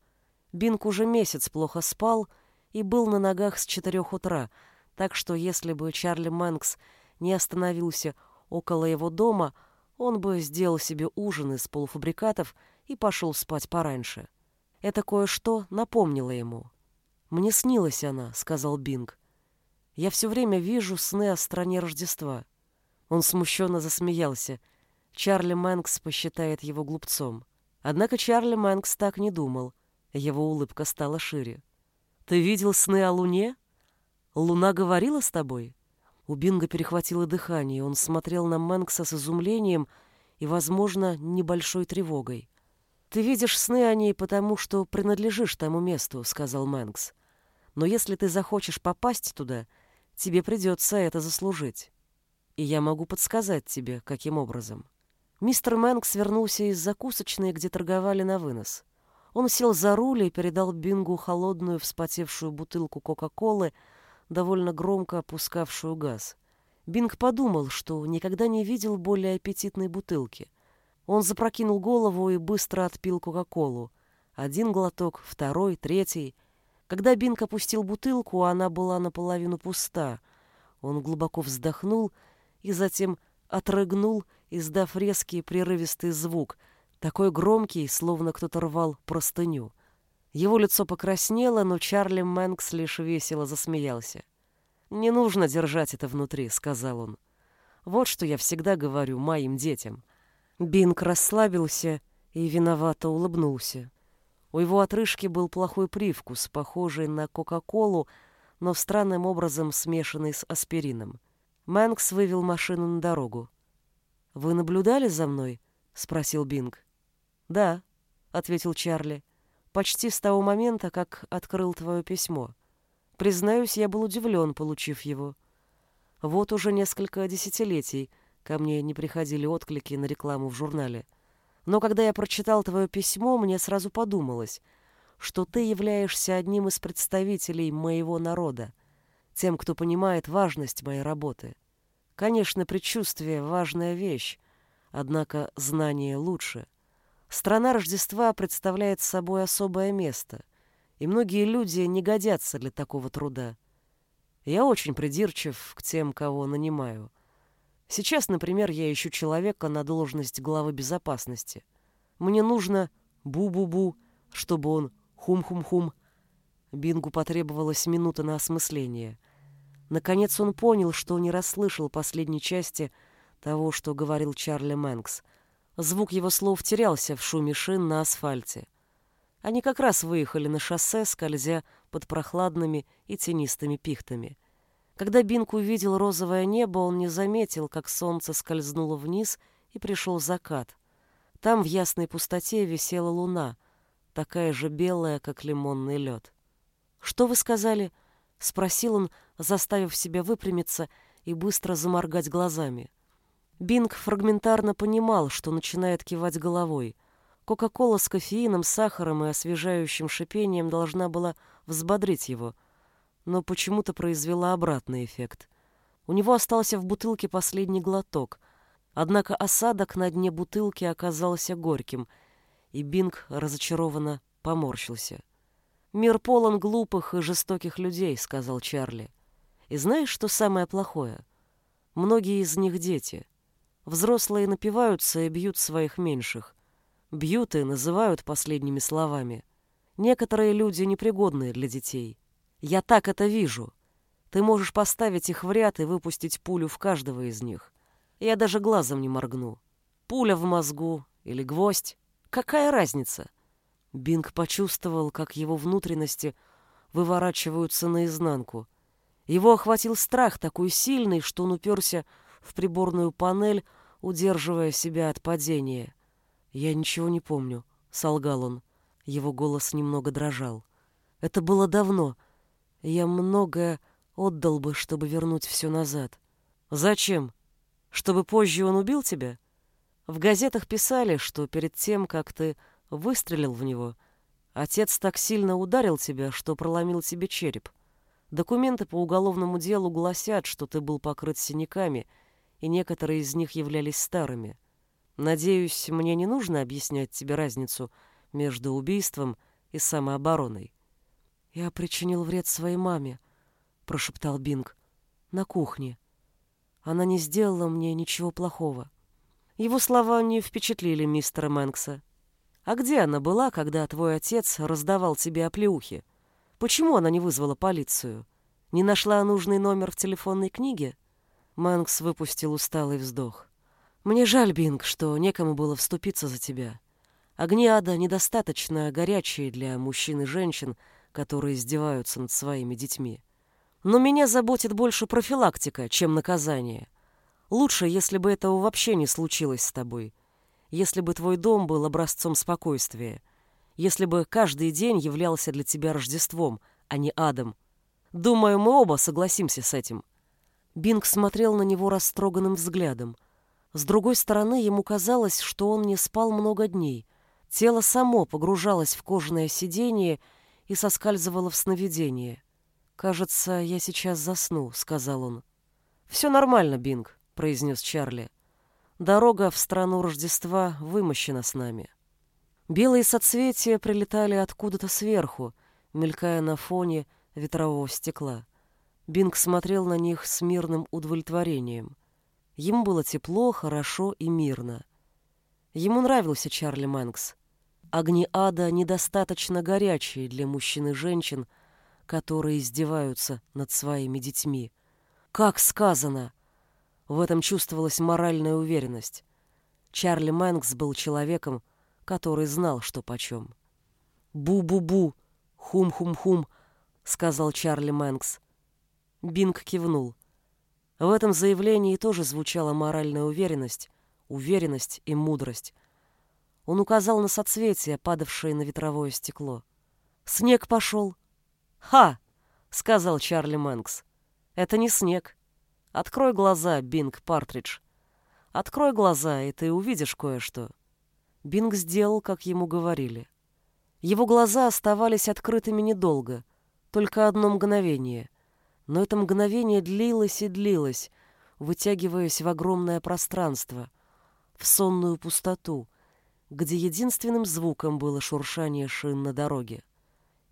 Бинг уже месяц плохо спал и был на ногах с четырех утра, так что если бы Чарли Мэнкс не остановился около его дома, он бы сделал себе ужин из полуфабрикатов и пошел спать пораньше. Это кое-что напомнило ему. «Мне снилась она», — сказал Бинг. «Я все время вижу сны о стране Рождества». Он смущенно засмеялся. Чарли Мэнкс посчитает его глупцом. Однако Чарли Мэнкс так не думал. Его улыбка стала шире. «Ты видел сны о Луне? Луна говорила с тобой?» У Бинга перехватило дыхание. Он смотрел на Мэнкса с изумлением и, возможно, небольшой тревогой. «Ты видишь сны о ней потому, что принадлежишь тому месту», — сказал Мэнкс. «Но если ты захочешь попасть туда, тебе придется это заслужить. И я могу подсказать тебе, каким образом». Мистер Мэнкс вернулся из закусочной, где торговали на вынос. Он сел за руль и передал Бингу холодную вспотевшую бутылку Кока-Колы, довольно громко опускавшую газ. Бинг подумал, что никогда не видел более аппетитной бутылки. Он запрокинул голову и быстро отпил Кока-Колу. Один глоток, второй, третий. Когда Бинг опустил бутылку, она была наполовину пуста. Он глубоко вздохнул и затем отрыгнул, издав резкий прерывистый звук, такой громкий, словно кто-то рвал простыню. Его лицо покраснело, но Чарли Мэнкс лишь весело засмеялся. «Не нужно держать это внутри», — сказал он. «Вот что я всегда говорю моим детям». Бинг расслабился и виновато улыбнулся. У его отрыжки был плохой привкус, похожий на Кока-Колу, но странным образом смешанный с аспирином. Мэнкс вывел машину на дорогу. «Вы наблюдали за мной?» — спросил Бинг. «Да», — ответил Чарли. «Почти с того момента, как открыл твое письмо. Признаюсь, я был удивлен, получив его. Вот уже несколько десятилетий ко мне не приходили отклики на рекламу в журнале. Но когда я прочитал твое письмо, мне сразу подумалось, что ты являешься одним из представителей моего народа, тем, кто понимает важность моей работы. Конечно, предчувствие — важная вещь, однако знание лучше. Страна Рождества представляет собой особое место, и многие люди не годятся для такого труда. Я очень придирчив к тем, кого нанимаю. Сейчас, например, я ищу человека на должность главы безопасности. Мне нужно бу-бу-бу, чтобы он хум-хум-хум. Бингу потребовалась минута на осмысление. Наконец он понял, что не расслышал последней части того, что говорил Чарли Мэнкс. Звук его слов терялся в шуме шин на асфальте. Они как раз выехали на шоссе, скользя под прохладными и тенистыми пихтами. Когда Бинк увидел розовое небо, он не заметил, как солнце скользнуло вниз и пришел закат. Там в ясной пустоте висела луна, такая же белая, как лимонный лед. «Что вы сказали?» — спросил он, заставив себя выпрямиться и быстро заморгать глазами. Бинг фрагментарно понимал, что начинает кивать головой. Кока-кола с кофеином, сахаром и освежающим шипением должна была взбодрить его, но почему-то произвела обратный эффект. У него остался в бутылке последний глоток, однако осадок на дне бутылки оказался горьким, и Бинг разочарованно поморщился. «Мир полон глупых и жестоких людей», — сказал Чарли. «И знаешь, что самое плохое? Многие из них дети. Взрослые напиваются и бьют своих меньших. Бьют и называют последними словами. Некоторые люди непригодные для детей. Я так это вижу. Ты можешь поставить их в ряд и выпустить пулю в каждого из них. Я даже глазом не моргну. Пуля в мозгу или гвоздь. Какая разница? Бинг почувствовал, как его внутренности выворачиваются наизнанку. Его охватил страх такой сильный, что он уперся в приборную панель, удерживая себя от падения. «Я ничего не помню», — солгал он. Его голос немного дрожал. «Это было давно. Я многое отдал бы, чтобы вернуть все назад». «Зачем? Чтобы позже он убил тебя?» В газетах писали, что перед тем, как ты выстрелил в него, отец так сильно ударил тебя, что проломил себе череп. Документы по уголовному делу гласят, что ты был покрыт синяками, и некоторые из них являлись старыми. Надеюсь, мне не нужно объяснять тебе разницу между убийством и самообороной. «Я причинил вред своей маме», — прошептал Бинг, — «на кухне. Она не сделала мне ничего плохого». Его слова не впечатлили мистера Мэнкса. «А где она была, когда твой отец раздавал тебе оплеухи? Почему она не вызвала полицию? Не нашла нужный номер в телефонной книге?» Мэнкс выпустил усталый вздох. «Мне жаль, Бинг, что некому было вступиться за тебя. Огни ада недостаточно горячие для мужчин и женщин, которые издеваются над своими детьми. Но меня заботит больше профилактика, чем наказание. Лучше, если бы этого вообще не случилось с тобой. Если бы твой дом был образцом спокойствия. Если бы каждый день являлся для тебя Рождеством, а не адом. Думаю, мы оба согласимся с этим. Бинг смотрел на него растроганным взглядом. С другой стороны, ему казалось, что он не спал много дней. Тело само погружалось в кожаное сиденье и соскальзывало в сновидение. «Кажется, я сейчас засну», — сказал он. «Все нормально, Бинг произнес Чарли. Дорога в страну Рождества вымощена с нами. Белые соцветия прилетали откуда-то сверху, мелькая на фоне ветрового стекла. Бинг смотрел на них с мирным удовлетворением. Ему было тепло, хорошо и мирно. Ему нравился Чарли Мэнкс. Огни ада недостаточно горячие для мужчин и женщин, которые издеваются над своими детьми. Как сказано, в этом чувствовалась моральная уверенность. Чарли Мэнкс был человеком, который знал, что почем. «Бу-бу-бу! Хум-хум-хум!» — сказал Чарли Мэнкс. Бинг кивнул. В этом заявлении тоже звучала моральная уверенность, уверенность и мудрость. Он указал на соцветия, падавшие на ветровое стекло. «Снег пошел!» «Ха!» — сказал Чарли Мэнкс. «Это не снег. Открой глаза, Бинг Партридж. Открой глаза, и ты увидишь кое-что. Бинг сделал, как ему говорили. Его глаза оставались открытыми недолго, только одно мгновение. Но это мгновение длилось и длилось, вытягиваясь в огромное пространство, в сонную пустоту, где единственным звуком было шуршание шин на дороге.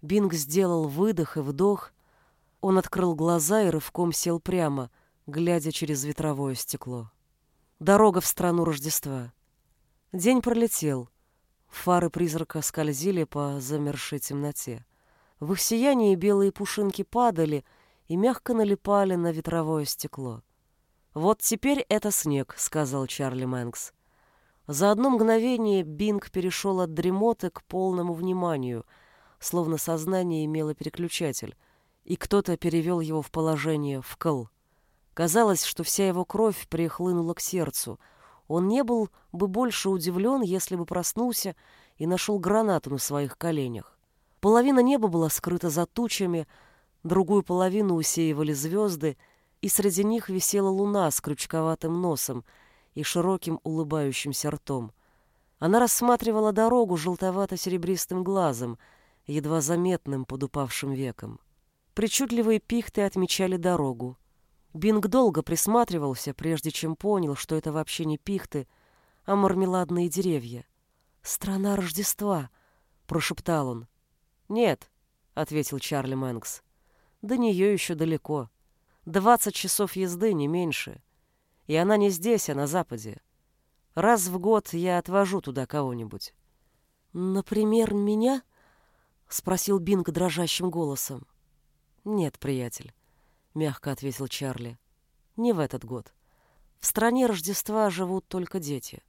Бинг сделал выдох и вдох. Он открыл глаза и рывком сел прямо — глядя через ветровое стекло. Дорога в страну Рождества. День пролетел. Фары призрака скользили по замершей темноте. В их сиянии белые пушинки падали и мягко налипали на ветровое стекло. «Вот теперь это снег», — сказал Чарли Мэнкс. За одно мгновение Бинг перешел от дремоты к полному вниманию, словно сознание имело переключатель, и кто-то перевел его в положение «вкл». Казалось, что вся его кровь прихлынула к сердцу. Он не был бы больше удивлен, если бы проснулся и нашел гранату на своих коленях. Половина неба была скрыта за тучами, другую половину усеивали звезды, и среди них висела луна с крючковатым носом и широким улыбающимся ртом. Она рассматривала дорогу желтовато-серебристым глазом, едва заметным под упавшим веком. Причудливые пихты отмечали дорогу. Бинг долго присматривался, прежде чем понял, что это вообще не пихты, а мармеладные деревья. «Страна Рождества!» — прошептал он. «Нет», — ответил Чарли Мэнкс. «До нее еще далеко. Двадцать часов езды, не меньше. И она не здесь, а на Западе. Раз в год я отвожу туда кого-нибудь. «Например, меня?» — спросил Бинг дрожащим голосом. «Нет, приятель», — мягко ответил Чарли. «Не в этот год. В стране Рождества живут только дети.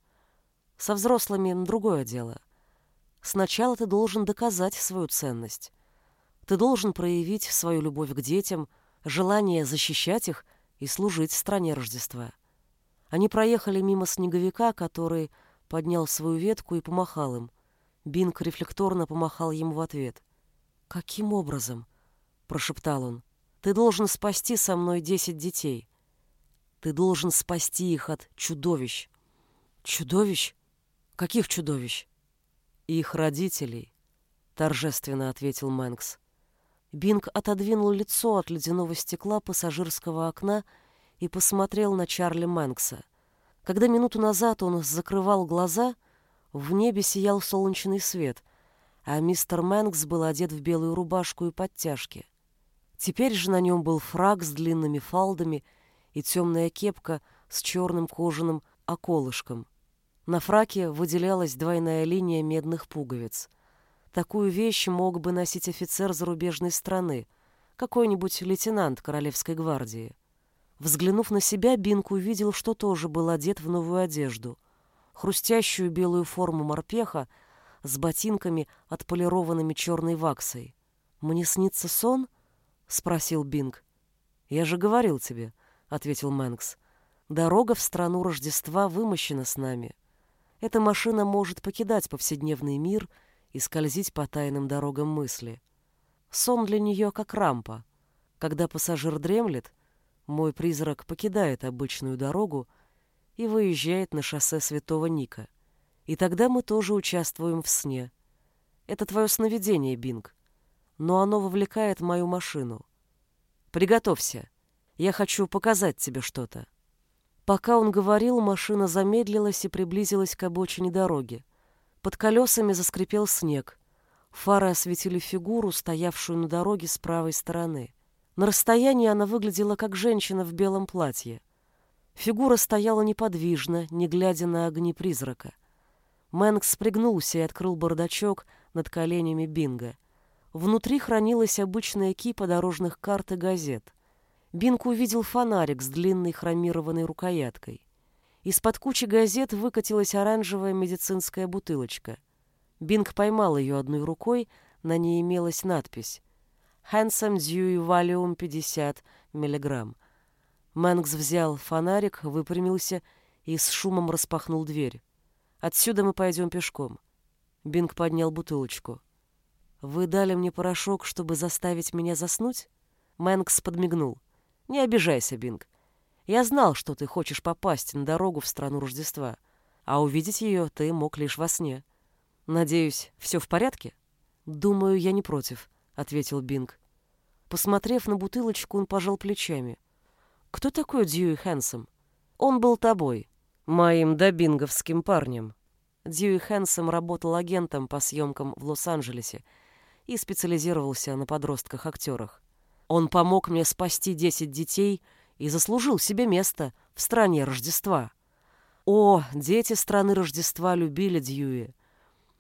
Со взрослыми другое дело. Сначала ты должен доказать свою ценность. Ты должен проявить свою любовь к детям, желание защищать их и служить стране Рождества». Они проехали мимо снеговика, который поднял свою ветку и помахал им. Бинг рефлекторно помахал ему в ответ. «Каким образом?» — прошептал он. «Ты должен спасти со мной десять детей. Ты должен спасти их от чудовищ». «Чудовищ? Каких чудовищ?» «Их родителей», — торжественно ответил Мэнкс. Бинг отодвинул лицо от ледяного стекла пассажирского окна и посмотрел на Чарли Мэнкса. Когда минуту назад он закрывал глаза, в небе сиял солнечный свет, а мистер Мэнкс был одет в белую рубашку и подтяжки. Теперь же на нем был фраг с длинными фалдами и темная кепка с черным кожаным околышком. На фраке выделялась двойная линия медных пуговиц. Такую вещь мог бы носить офицер зарубежной страны, какой-нибудь лейтенант Королевской гвардии. Взглянув на себя, Бинк увидел, что тоже был одет в новую одежду хрустящую белую форму морпеха с ботинками, отполированными черной ваксой. «Мне снится сон?» — спросил Бинг. «Я же говорил тебе», — ответил Мэнкс. «Дорога в страну Рождества вымощена с нами. Эта машина может покидать повседневный мир и скользить по тайным дорогам мысли. Сон для нее как рампа. Когда пассажир дремлет, мой призрак покидает обычную дорогу и выезжает на шоссе Святого Ника. И тогда мы тоже участвуем в сне. Это твое сновидение, Бинг. Но оно вовлекает мою машину. Приготовься. Я хочу показать тебе что-то. Пока он говорил, машина замедлилась и приблизилась к обочине дороги. Под колесами заскрипел снег. Фары осветили фигуру, стоявшую на дороге с правой стороны. На расстоянии она выглядела как женщина в белом платье. Фигура стояла неподвижно, не глядя на огни призрака. Мэнкс спрыгнулся и открыл бардачок над коленями Бинга. Внутри хранилась обычная кипа дорожных карт и газет. Бинг увидел фонарик с длинной хромированной рукояткой. Из-под кучи газет выкатилась оранжевая медицинская бутылочка. Бинг поймал ее одной рукой, на ней имелась надпись «Handsome Dewy Valium 50 миллиграмм». Мэнкс взял фонарик, выпрямился и с шумом распахнул дверь. «Отсюда мы пойдем пешком». Бинг поднял бутылочку. «Вы дали мне порошок, чтобы заставить меня заснуть?» Мэнкс подмигнул. «Не обижайся, Бинг. Я знал, что ты хочешь попасть на дорогу в страну Рождества, а увидеть ее ты мог лишь во сне. Надеюсь, все в порядке?» «Думаю, я не против», — ответил Бинг. Посмотрев на бутылочку, он пожал плечами. Кто такой Дьюи Хэнсом? Он был тобой, моим добинговским парнем. Дьюи Хэнсом работал агентом по съемкам в Лос-Анджелесе и специализировался на подростках-актерах. Он помог мне спасти десять детей и заслужил себе место в стране Рождества. О, дети страны Рождества любили Дьюи.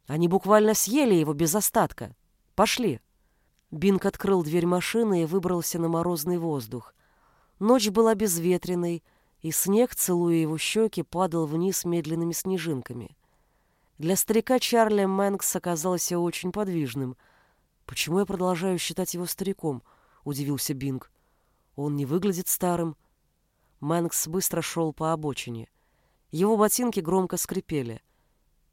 Они буквально съели его без остатка. Пошли. Бинк открыл дверь машины и выбрался на морозный воздух. Ночь была безветренной, и снег, целуя его щеки, падал вниз медленными снежинками. Для старика Чарли Мэнкс оказался очень подвижным. «Почему я продолжаю считать его стариком?» — удивился Бинг. «Он не выглядит старым». Мэнкс быстро шел по обочине. Его ботинки громко скрипели.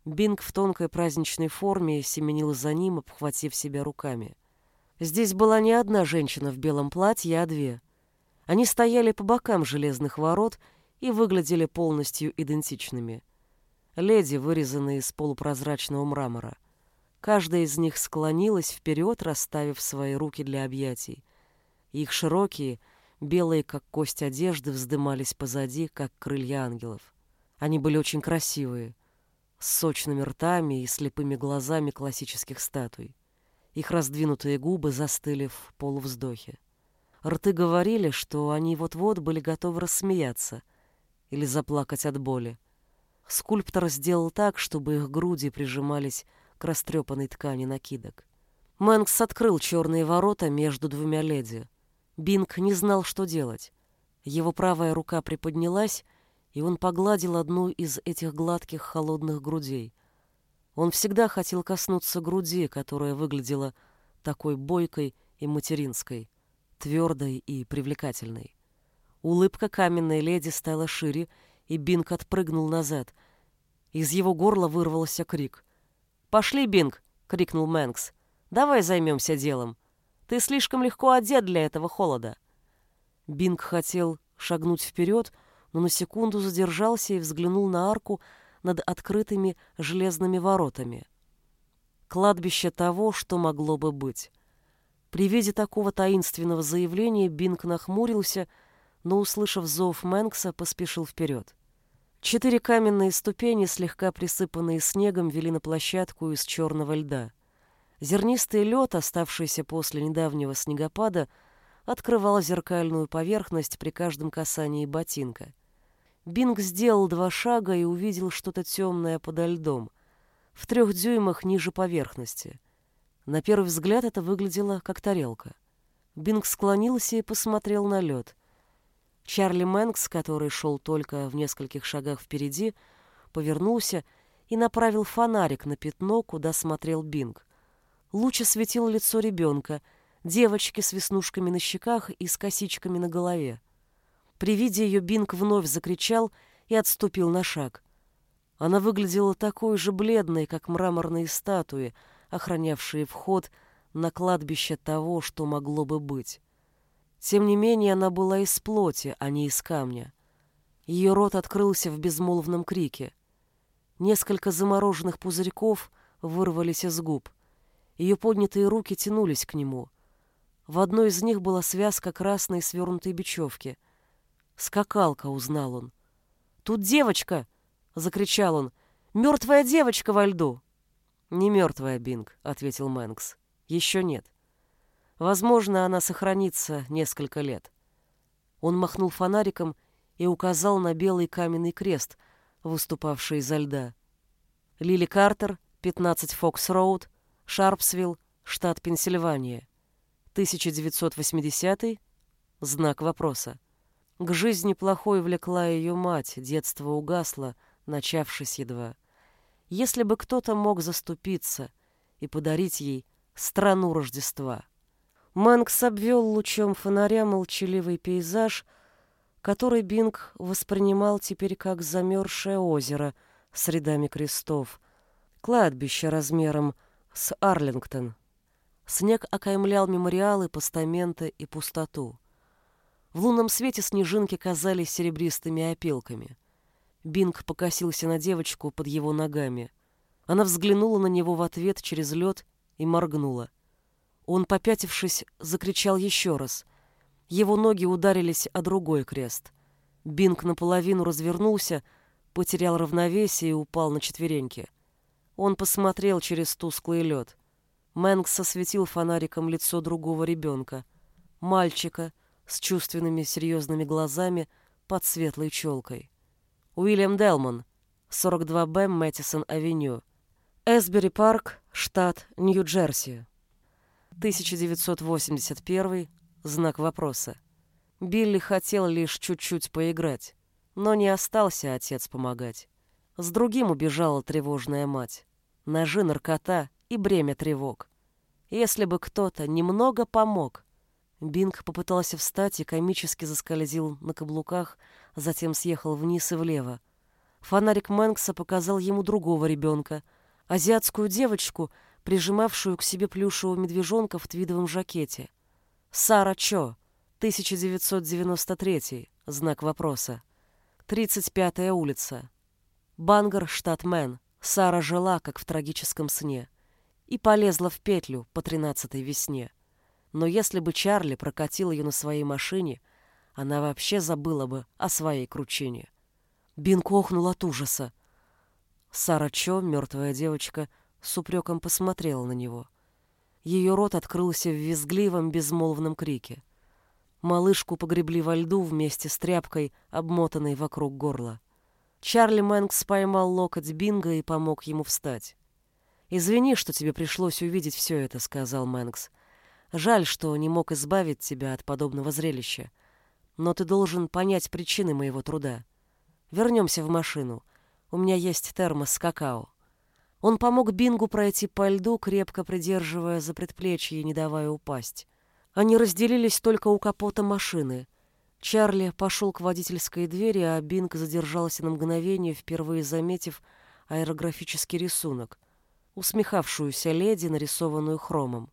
Бинг в тонкой праздничной форме семенил за ним, обхватив себя руками. Здесь была не одна женщина в белом платье, а две — они стояли по бокам железных ворот и выглядели полностью идентичными. Леди, вырезанные из полупрозрачного мрамора. Каждая из них склонилась вперед, расставив свои руки для объятий. Их широкие, белые, как кость одежды, вздымались позади, как крылья ангелов. Они были очень красивые, с сочными ртами и слепыми глазами классических статуй. Их раздвинутые губы застыли в полувздохе. Рты говорили, что они вот-вот были готовы рассмеяться. или заплакать от боли. Скульптор сделал так, чтобы их груди прижимались к растрепанной ткани накидок. Мэнкс открыл черные ворота между двумя леди. Бинг не знал, что делать. Его правая рука приподнялась, и он погладил одну из этих гладких холодных грудей. Он всегда хотел коснуться груди, которая выглядела такой бойкой и материнской, твердой и привлекательной. Улыбка каменной леди стала шире, и Бинг отпрыгнул назад. Из его горла вырвался крик. «Пошли, Бинг!» — крикнул Мэнкс. «Давай займемся делом. Ты слишком легко одет для этого холода». Бинг хотел шагнуть вперед, но на секунду задержался и взглянул на арку над открытыми железными воротами. Кладбище того, что могло бы быть. При виде такого таинственного заявления Бинг нахмурился, но, услышав зов Мэнкса, поспешил вперед. Четыре каменные ступени, слегка присыпанные снегом, вели на площадку из черного льда. Зернистый лед, оставшийся после недавнего снегопада, открывал зеркальную поверхность при каждом касании ботинка. Бинг сделал два шага и увидел что-то темное подо льдом, в трех дюймах ниже поверхности. На первый взгляд это выглядело как тарелка. Бинг склонился и посмотрел на лед. Чарли Мэнкс, который шел только в нескольких шагах впереди, повернулся и направил фонарик на пятно, куда смотрел Бинг. Луч осветил лицо ребенка, девочки с веснушками на щеках и с косичками на голове. При виде ее Бинг вновь закричал и отступил на шаг. Она выглядела такой же бледной, как мраморные статуи, охранявшие вход на кладбище того, что могло бы быть. Тем не менее, она была из плоти, а не из камня. Ее рот открылся в безмолвном крике. Несколько замороженных пузырьков вырвались из губ. Ее поднятые руки тянулись к нему. В одной из них была связка красной свернутой бечевки. «Скакалка», — узнал он. «Тут девочка!» — закричал он. «Мертвая девочка во льду!» «Не мертвая, Бинг», — ответил Мэнкс. «Еще нет. Возможно, она сохранится несколько лет. Он махнул фонариком и указал на белый каменный крест, выступавший изо льда. Лили Картер, 15 Фокс-Роуд, Шарпсвилл, штат Пенсильвания. 1980 Знак вопроса. К жизни плохой влекла ее мать, детство угасло, начавшись едва. Если бы кто-то мог заступиться и подарить ей страну Рождества — Мэнкс обвел лучом фонаря молчаливый пейзаж, который Бинг воспринимал теперь как замерзшее озеро с рядами крестов, кладбище размером с Арлингтон. Снег окаймлял мемориалы, постаменты и пустоту. В лунном свете снежинки казались серебристыми опилками. Бинг покосился на девочку под его ногами. Она взглянула на него в ответ через лед и моргнула. Он, попятившись, закричал еще раз. Его ноги ударились о другой крест. Бинг наполовину развернулся, потерял равновесие и упал на четвереньки. Он посмотрел через тусклый лед. Мэнкс осветил фонариком лицо другого ребенка. Мальчика с чувственными серьезными глазами под светлой челкой. Уильям Делман, 42Б Мэттисон-авеню. Эсбери Парк, штат Нью-Джерси. 1981. Знак вопроса. Билли хотел лишь чуть-чуть поиграть, но не остался отец помогать. С другим убежала тревожная мать. Ножи, наркота и бремя тревог. Если бы кто-то немного помог. Бинг попытался встать и комически заскользил на каблуках, затем съехал вниз и влево. Фонарик Мэнкса показал ему другого ребенка, азиатскую девочку — прижимавшую к себе плюшевого медвежонка в твидовом жакете. Сара Чо, 1993, знак вопроса. 35-я улица. Бангар, штат Мэн. Сара жила, как в трагическом сне, и полезла в петлю по тринадцатой весне. Но если бы Чарли прокатил ее на своей машине, она вообще забыла бы о своей кручине. Бинк охнул от ужаса. Сара Чо, мертвая девочка, — с упреком посмотрела на него. Ее рот открылся в визгливом, безмолвном крике. Малышку погребли во льду вместе с тряпкой, обмотанной вокруг горла. Чарли Мэнкс поймал локоть Бинга и помог ему встать. «Извини, что тебе пришлось увидеть все это», — сказал Мэнкс. «Жаль, что не мог избавить тебя от подобного зрелища. Но ты должен понять причины моего труда. Вернемся в машину. У меня есть термос с какао». Он помог Бингу пройти по льду, крепко придерживая за предплечье и не давая упасть. Они разделились только у капота машины. Чарли пошел к водительской двери, а Бинг задержался на мгновение, впервые заметив аэрографический рисунок. Усмехавшуюся леди, нарисованную хромом.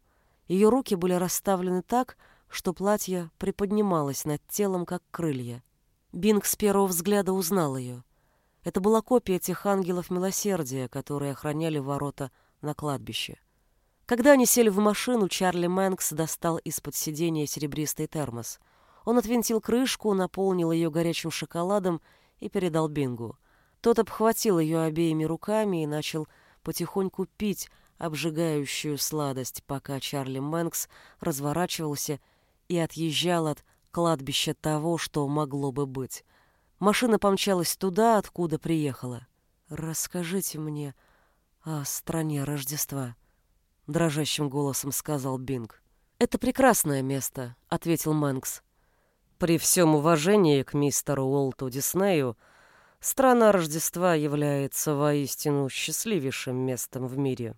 Ее руки были расставлены так, что платье приподнималось над телом, как крылья. Бинг с первого взгляда узнал ее. Это была копия тех ангелов милосердия, которые охраняли ворота на кладбище. Когда они сели в машину, Чарли Мэнкс достал из-под сиденья серебристый термос. Он отвинтил крышку, наполнил ее горячим шоколадом и передал Бингу. Тот обхватил ее обеими руками и начал потихоньку пить обжигающую сладость, пока Чарли Мэнкс разворачивался и отъезжал от кладбища того, что могло бы быть. Машина помчалась туда, откуда приехала. «Расскажите мне о стране Рождества», дрожащим голосом сказал Бинг. Это прекрасное место, ответил Мэнкс. При всем уважении к мистеру Уолту Диснею, страна Рождества является воистину счастливейшим местом в мире.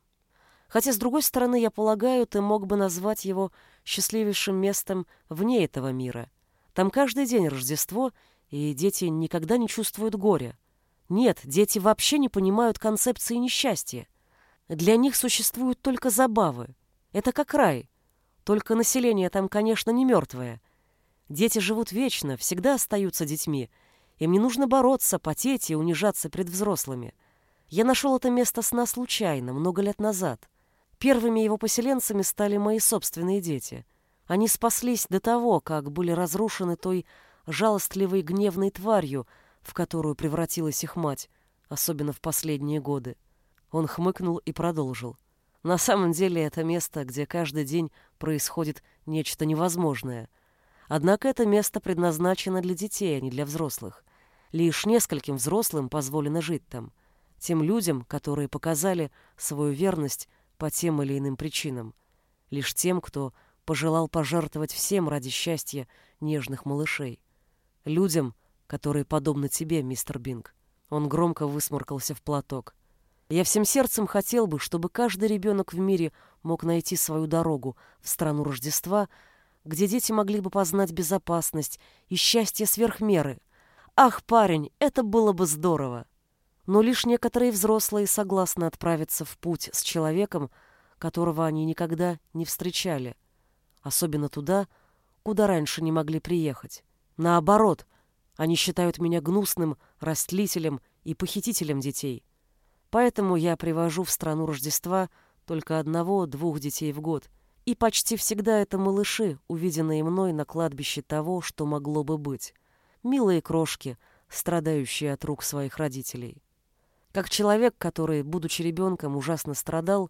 Хотя, с другой стороны, я полагаю, ты мог бы назвать его счастливейшим местом вне этого мира. Там каждый день Рождество, и дети никогда не чувствуют горя. Нет, дети вообще не понимают концепции несчастья. Для них существуют только забавы. Это как рай. Только население там, конечно, не мертвое. Дети живут вечно, всегда остаются детьми. Им не нужно бороться, потеть и унижаться перед взрослыми. Я нашел это место сна случайно, много лет назад. Первыми его поселенцами стали мои собственные дети. Они спаслись до того, как были разрушены той жалостливой гневной тварью, в которую превратилась их мать, особенно в последние годы. Он хмыкнул и продолжил. На самом деле это место, где каждый день происходит нечто невозможное. Однако это место предназначено для детей, а не для взрослых. Лишь нескольким взрослым позволено жить там. Тем людям, которые показали свою верность по тем или иным причинам. Лишь тем, кто пожелал пожертвовать всем ради счастья нежных малышей. Людям, которые подобны тебе, мистер Бинг. Он громко высморкался в платок. Я всем сердцем хотел бы, чтобы каждый ребенок в мире мог найти свою дорогу в страну Рождества, где дети могли бы познать безопасность и счастье сверх меры. Ах, парень, это было бы здорово! Но лишь некоторые взрослые согласны отправиться в путь с человеком, которого они никогда не встречали, особенно туда, куда раньше не могли приехать. Наоборот, они считают меня гнусным растлителем и похитителем детей. Поэтому я привожу в страну Рождества только одного-двух детей в год. И почти всегда это малыши, увиденные мной на кладбище того, что могло бы быть. Милые крошки, страдающие от рук своих родителей. Как человек, который, будучи ребенком, ужасно страдал,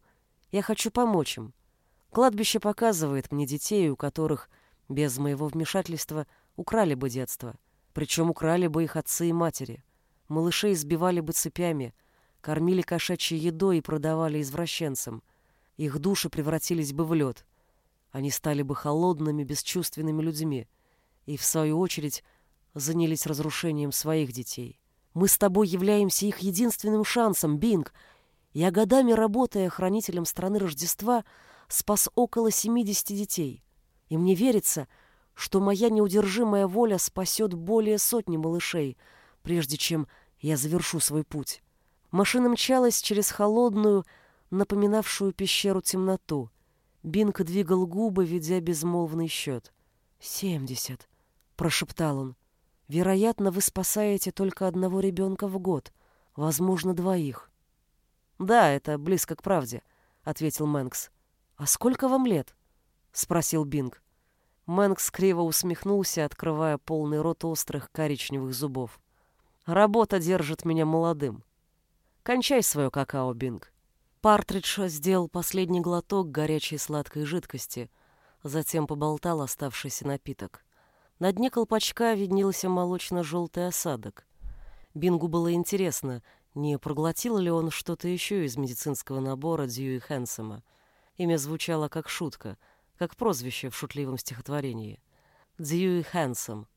я хочу помочь им. Кладбище показывает мне детей, у которых, без моего вмешательства, украли бы детство. Причем украли бы их отцы и матери. Малышей избивали бы цепями, кормили кошачьей едой и продавали извращенцам. Их души превратились бы в лед. Они стали бы холодными, бесчувственными людьми и, в свою очередь, занялись разрушением своих детей. Мы с тобой являемся их единственным шансом, Бинг. Я годами, работая хранителем страны Рождества, спас около 70 детей. И мне верится, что моя неудержимая воля спасет более сотни малышей, прежде чем я завершу свой путь. Машина мчалась через холодную, напоминавшую пещеру темноту. Бинк двигал губы, ведя безмолвный счет. «Семьдесят», — прошептал он. «Вероятно, вы спасаете только одного ребенка в год, возможно, двоих». «Да, это близко к правде», — ответил Мэнкс. «А сколько вам лет?» — спросил Бинг. Мэнкс криво усмехнулся, открывая полный рот острых коричневых зубов. «Работа держит меня молодым. Кончай свое какао, Бинг. Партридж сделал последний глоток горячей сладкой жидкости, затем поболтал оставшийся напиток. На дне колпачка виднелся молочно-желтый осадок. Бингу было интересно, не проглотил ли он что-то еще из медицинского набора Дьюи Хэнсома. Имя звучало как шутка, как прозвище в шутливом стихотворении. Дьюи Хэнсом.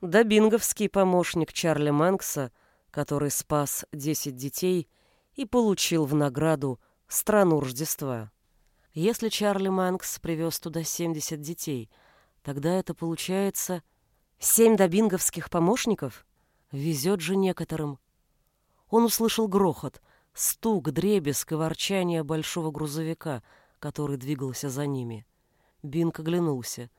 Да бинговский помощник Чарли Мэнкса, который спас десять детей и получил в награду страну Рождества. Если Чарли Мэнкс привез туда 70 детей — Тогда это получается семь добинговских помощников? Везет же некоторым. Он услышал грохот, стук, дребезг и ворчание большого грузовика, который двигался за ними. Бинг оглянулся.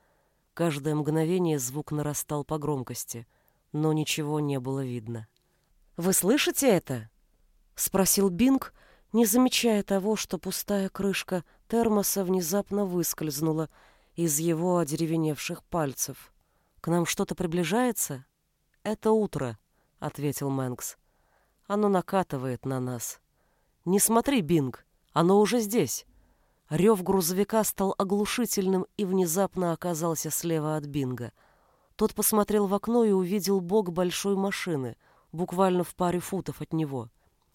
Каждое мгновение звук нарастал по громкости, но ничего не было видно. «Вы слышите это?» — спросил Бинг, не замечая того, что пустая крышка термоса внезапно выскользнула из его одеревеневших пальцев. «К нам что-то приближается?» «Это утро», — ответил Мэнкс. «Оно накатывает на нас». «Не смотри, Бинг, оно уже здесь». Рев грузовика стал оглушительным и внезапно оказался слева от Бинга. Тот посмотрел в окно и увидел бок большой машины, буквально в паре футов от него.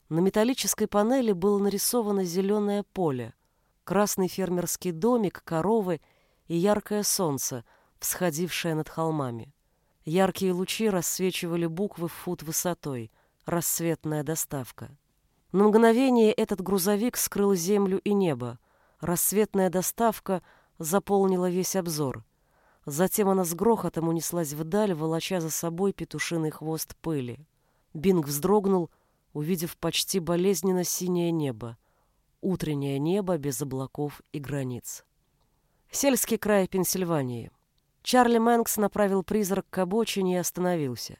На металлической панели было нарисовано зеленое поле, красный фермерский домик, коровы и яркое солнце, всходившее над холмами. Яркие лучи рассвечивали буквы в фут высотой. Рассветная доставка. На мгновение этот грузовик скрыл землю и небо. Рассветная доставка заполнила весь обзор. Затем она с грохотом унеслась вдаль, волоча за собой петушиный хвост пыли. Бинг вздрогнул, увидев почти болезненно синее небо. Утреннее небо без облаков и границ. Сельский край Пенсильвании. Чарли Мэнкс направил призрак к обочине и остановился.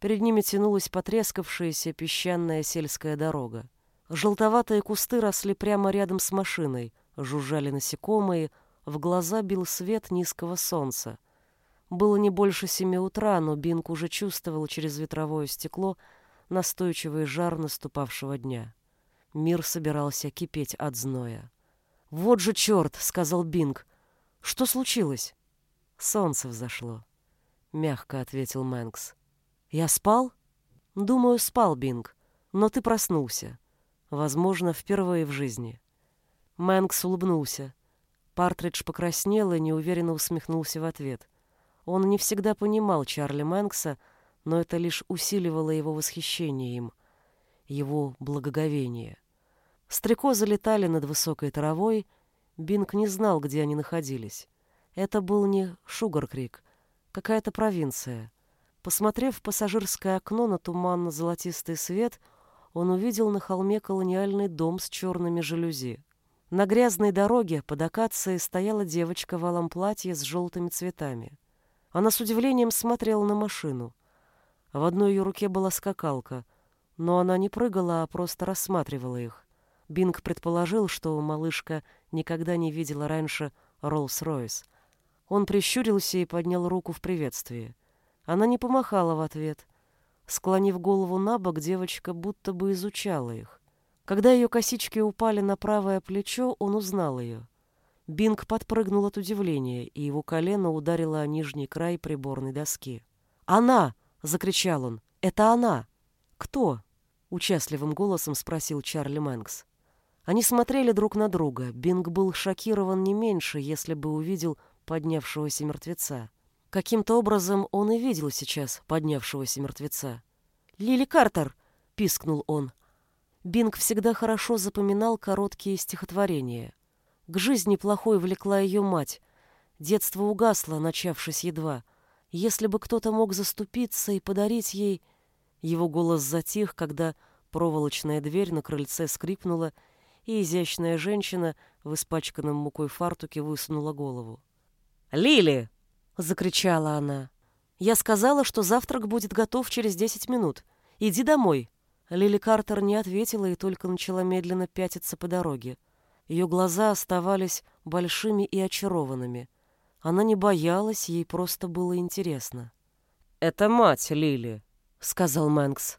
Перед ними тянулась потрескавшаяся песчаная сельская дорога. Желтоватые кусты росли прямо рядом с машиной, жужжали насекомые, в глаза бил свет низкого солнца. Было не больше семи утра, но Бинк уже чувствовал через ветровое стекло настойчивый жар наступавшего дня. Мир собирался кипеть от зноя. «Вот же черт!» — сказал Бинг. «Что случилось?» «Солнце взошло», — мягко ответил Мэнкс. «Я спал?» «Думаю, спал, Бинг. Но ты проснулся. Возможно, впервые в жизни». Мэнкс улыбнулся. Партридж покраснел и неуверенно усмехнулся в ответ. Он не всегда понимал Чарли Мэнкса, но это лишь усиливало его восхищение им, его благоговение. Стрекозы летали над высокой травой, Бинг не знал, где они находились. Это был не Шугар-Крик, какая-то провинция. Посмотрев в пассажирское окно на туманно-золотистый свет, он увидел на холме колониальный дом с черными жалюзи. На грязной дороге под акацией стояла девочка в алом платье с желтыми цветами. Она с удивлением смотрела на машину. В одной ее руке была скакалка, но она не прыгала, а просто рассматривала их. Бинг предположил, что малышка никогда не видела раньше Роллс-Ройс. Он прищурился и поднял руку в приветствии. Она не помахала в ответ. Склонив голову на бок, девочка будто бы изучала их. Когда ее косички упали на правое плечо, он узнал ее. Бинг подпрыгнул от удивления, и его колено ударило о нижний край приборной доски. «Она!» — закричал он. «Это она!» «Кто?» — участливым голосом спросил Чарли Мэнкс. Они смотрели друг на друга. Бинг был шокирован не меньше, если бы увидел поднявшегося мертвеца. Каким-то образом он и видел сейчас поднявшегося мертвеца. «Лили Картер!» — пискнул он. Бинг всегда хорошо запоминал короткие стихотворения. К жизни плохой влекла ее мать. Детство угасло, начавшись едва. Если бы кто-то мог заступиться и подарить ей... Его голос затих, когда проволочная дверь на крыльце скрипнула, и изящная женщина в испачканном мукой фартуке высунула голову. «Лили!» — закричала она. «Я сказала, что завтрак будет готов через десять минут. Иди домой!» Лили Картер не ответила и только начала медленно пятиться по дороге. Ее глаза оставались большими и очарованными. Она не боялась, ей просто было интересно. «Это мать Лили», — сказал Мэнкс.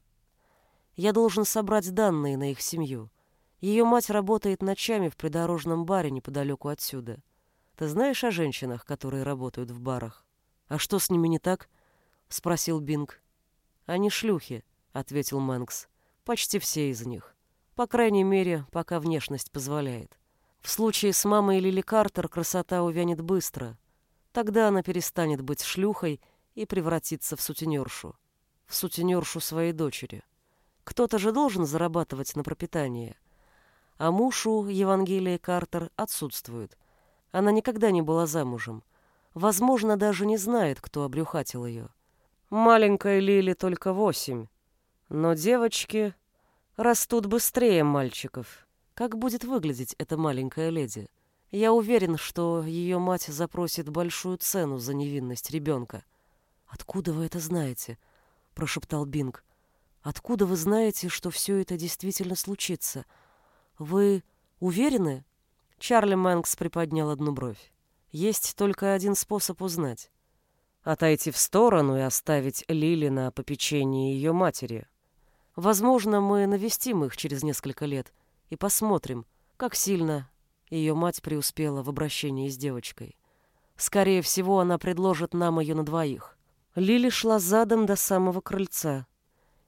«Я должен собрать данные на их семью. Ее мать работает ночами в придорожном баре неподалеку отсюда. Ты знаешь о женщинах, которые работают в барах? «А что с ними не так?» — спросил Бинг. «Они шлюхи», — ответил Мэнкс. «Почти все из них. По крайней мере, пока внешность позволяет. В случае с мамой Лили Картер красота увянет быстро. Тогда она перестанет быть шлюхой и превратится в сутенершу. В сутенершу своей дочери. Кто-то же должен зарабатывать на пропитание. А муж у Евангелия Картер отсутствует. Она никогда не была замужем. Возможно, даже не знает, кто обрюхатил ее. Маленькой Лили только восемь. Но девочки растут быстрее мальчиков. Как будет выглядеть эта маленькая леди? Я уверен, что ее мать запросит большую цену за невинность ребенка. «Откуда вы это знаете?» — прошептал Бинг. «Откуда вы знаете, что все это действительно случится? Вы уверены?» Чарли Мэнкс приподнял одну бровь. «Есть только один способ узнать отойти в сторону и оставить Лили на попечении ее матери. Возможно, мы навестим их через несколько лет и посмотрим, как сильно ее мать преуспела в обращении с девочкой. Скорее всего, она предложит нам ее на двоих. Лили шла задом до самого крыльца.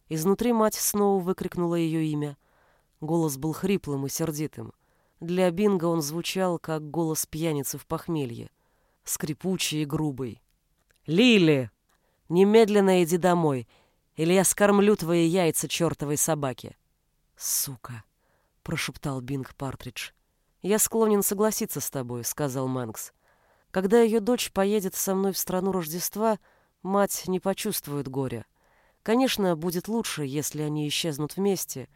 Изнутри мать снова выкрикнула ее имя. Голос был хриплым и сердитым. Для Бинга он звучал, как голос пьяницы в похмелье, скрипучий и грубый. «Лили! Немедленно иди домой, или я скормлю твои яйца чертовой собаке!» «Сука!» — прошептал Бинг Партридж. «Я склонен согласиться с тобой», — сказал Мэнкс. «Когда ее дочь поедет со мной в страну Рождества, мать не почувствует горя. Конечно, будет лучше, если они исчезнут вместе.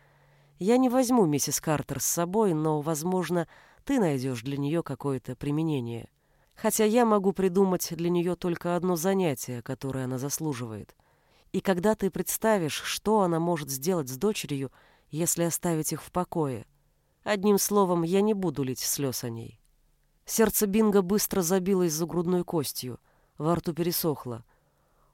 Я не возьму миссис Картер с собой, но, возможно, ты найдешь для нее какое-то применение» хотя я могу придумать для нее только одно занятие, которое она заслуживает. И когда ты представишь, что она может сделать с дочерью, если оставить их в покое, одним словом, я не буду лить слез о ней. Сердце Бинга быстро забилось за грудной костью, во рту пересохло.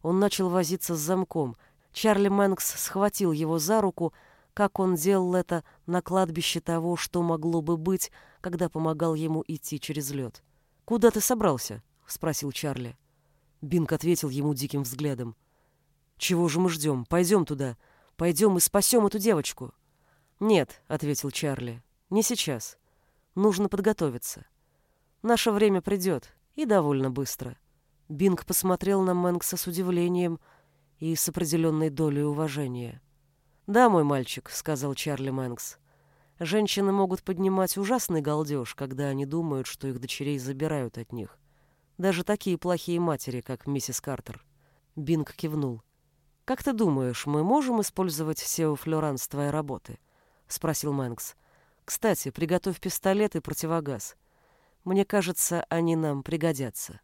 Он начал возиться с замком. Чарли Мэнкс схватил его за руку, как он делал это на кладбище того, что могло бы быть, когда помогал ему идти через лед. «Куда ты собрался?» — спросил Чарли. Бинг ответил ему диким взглядом. «Чего же мы ждем? Пойдем туда. Пойдем и спасем эту девочку». «Нет», — ответил Чарли, — «не сейчас. Нужно подготовиться. Наше время придет, и довольно быстро». Бинг посмотрел на Мэнкса с удивлением и с определенной долей уважения. «Да, мой мальчик», — сказал Чарли Мэнкс. Женщины могут поднимать ужасный галдеж, когда они думают, что их дочерей забирают от них. Даже такие плохие матери, как миссис Картер. Бинг кивнул. «Как ты думаешь, мы можем использовать Сео Флоран с твоей работы?» — спросил Мэнкс. «Кстати, приготовь пистолет и противогаз. Мне кажется, они нам пригодятся».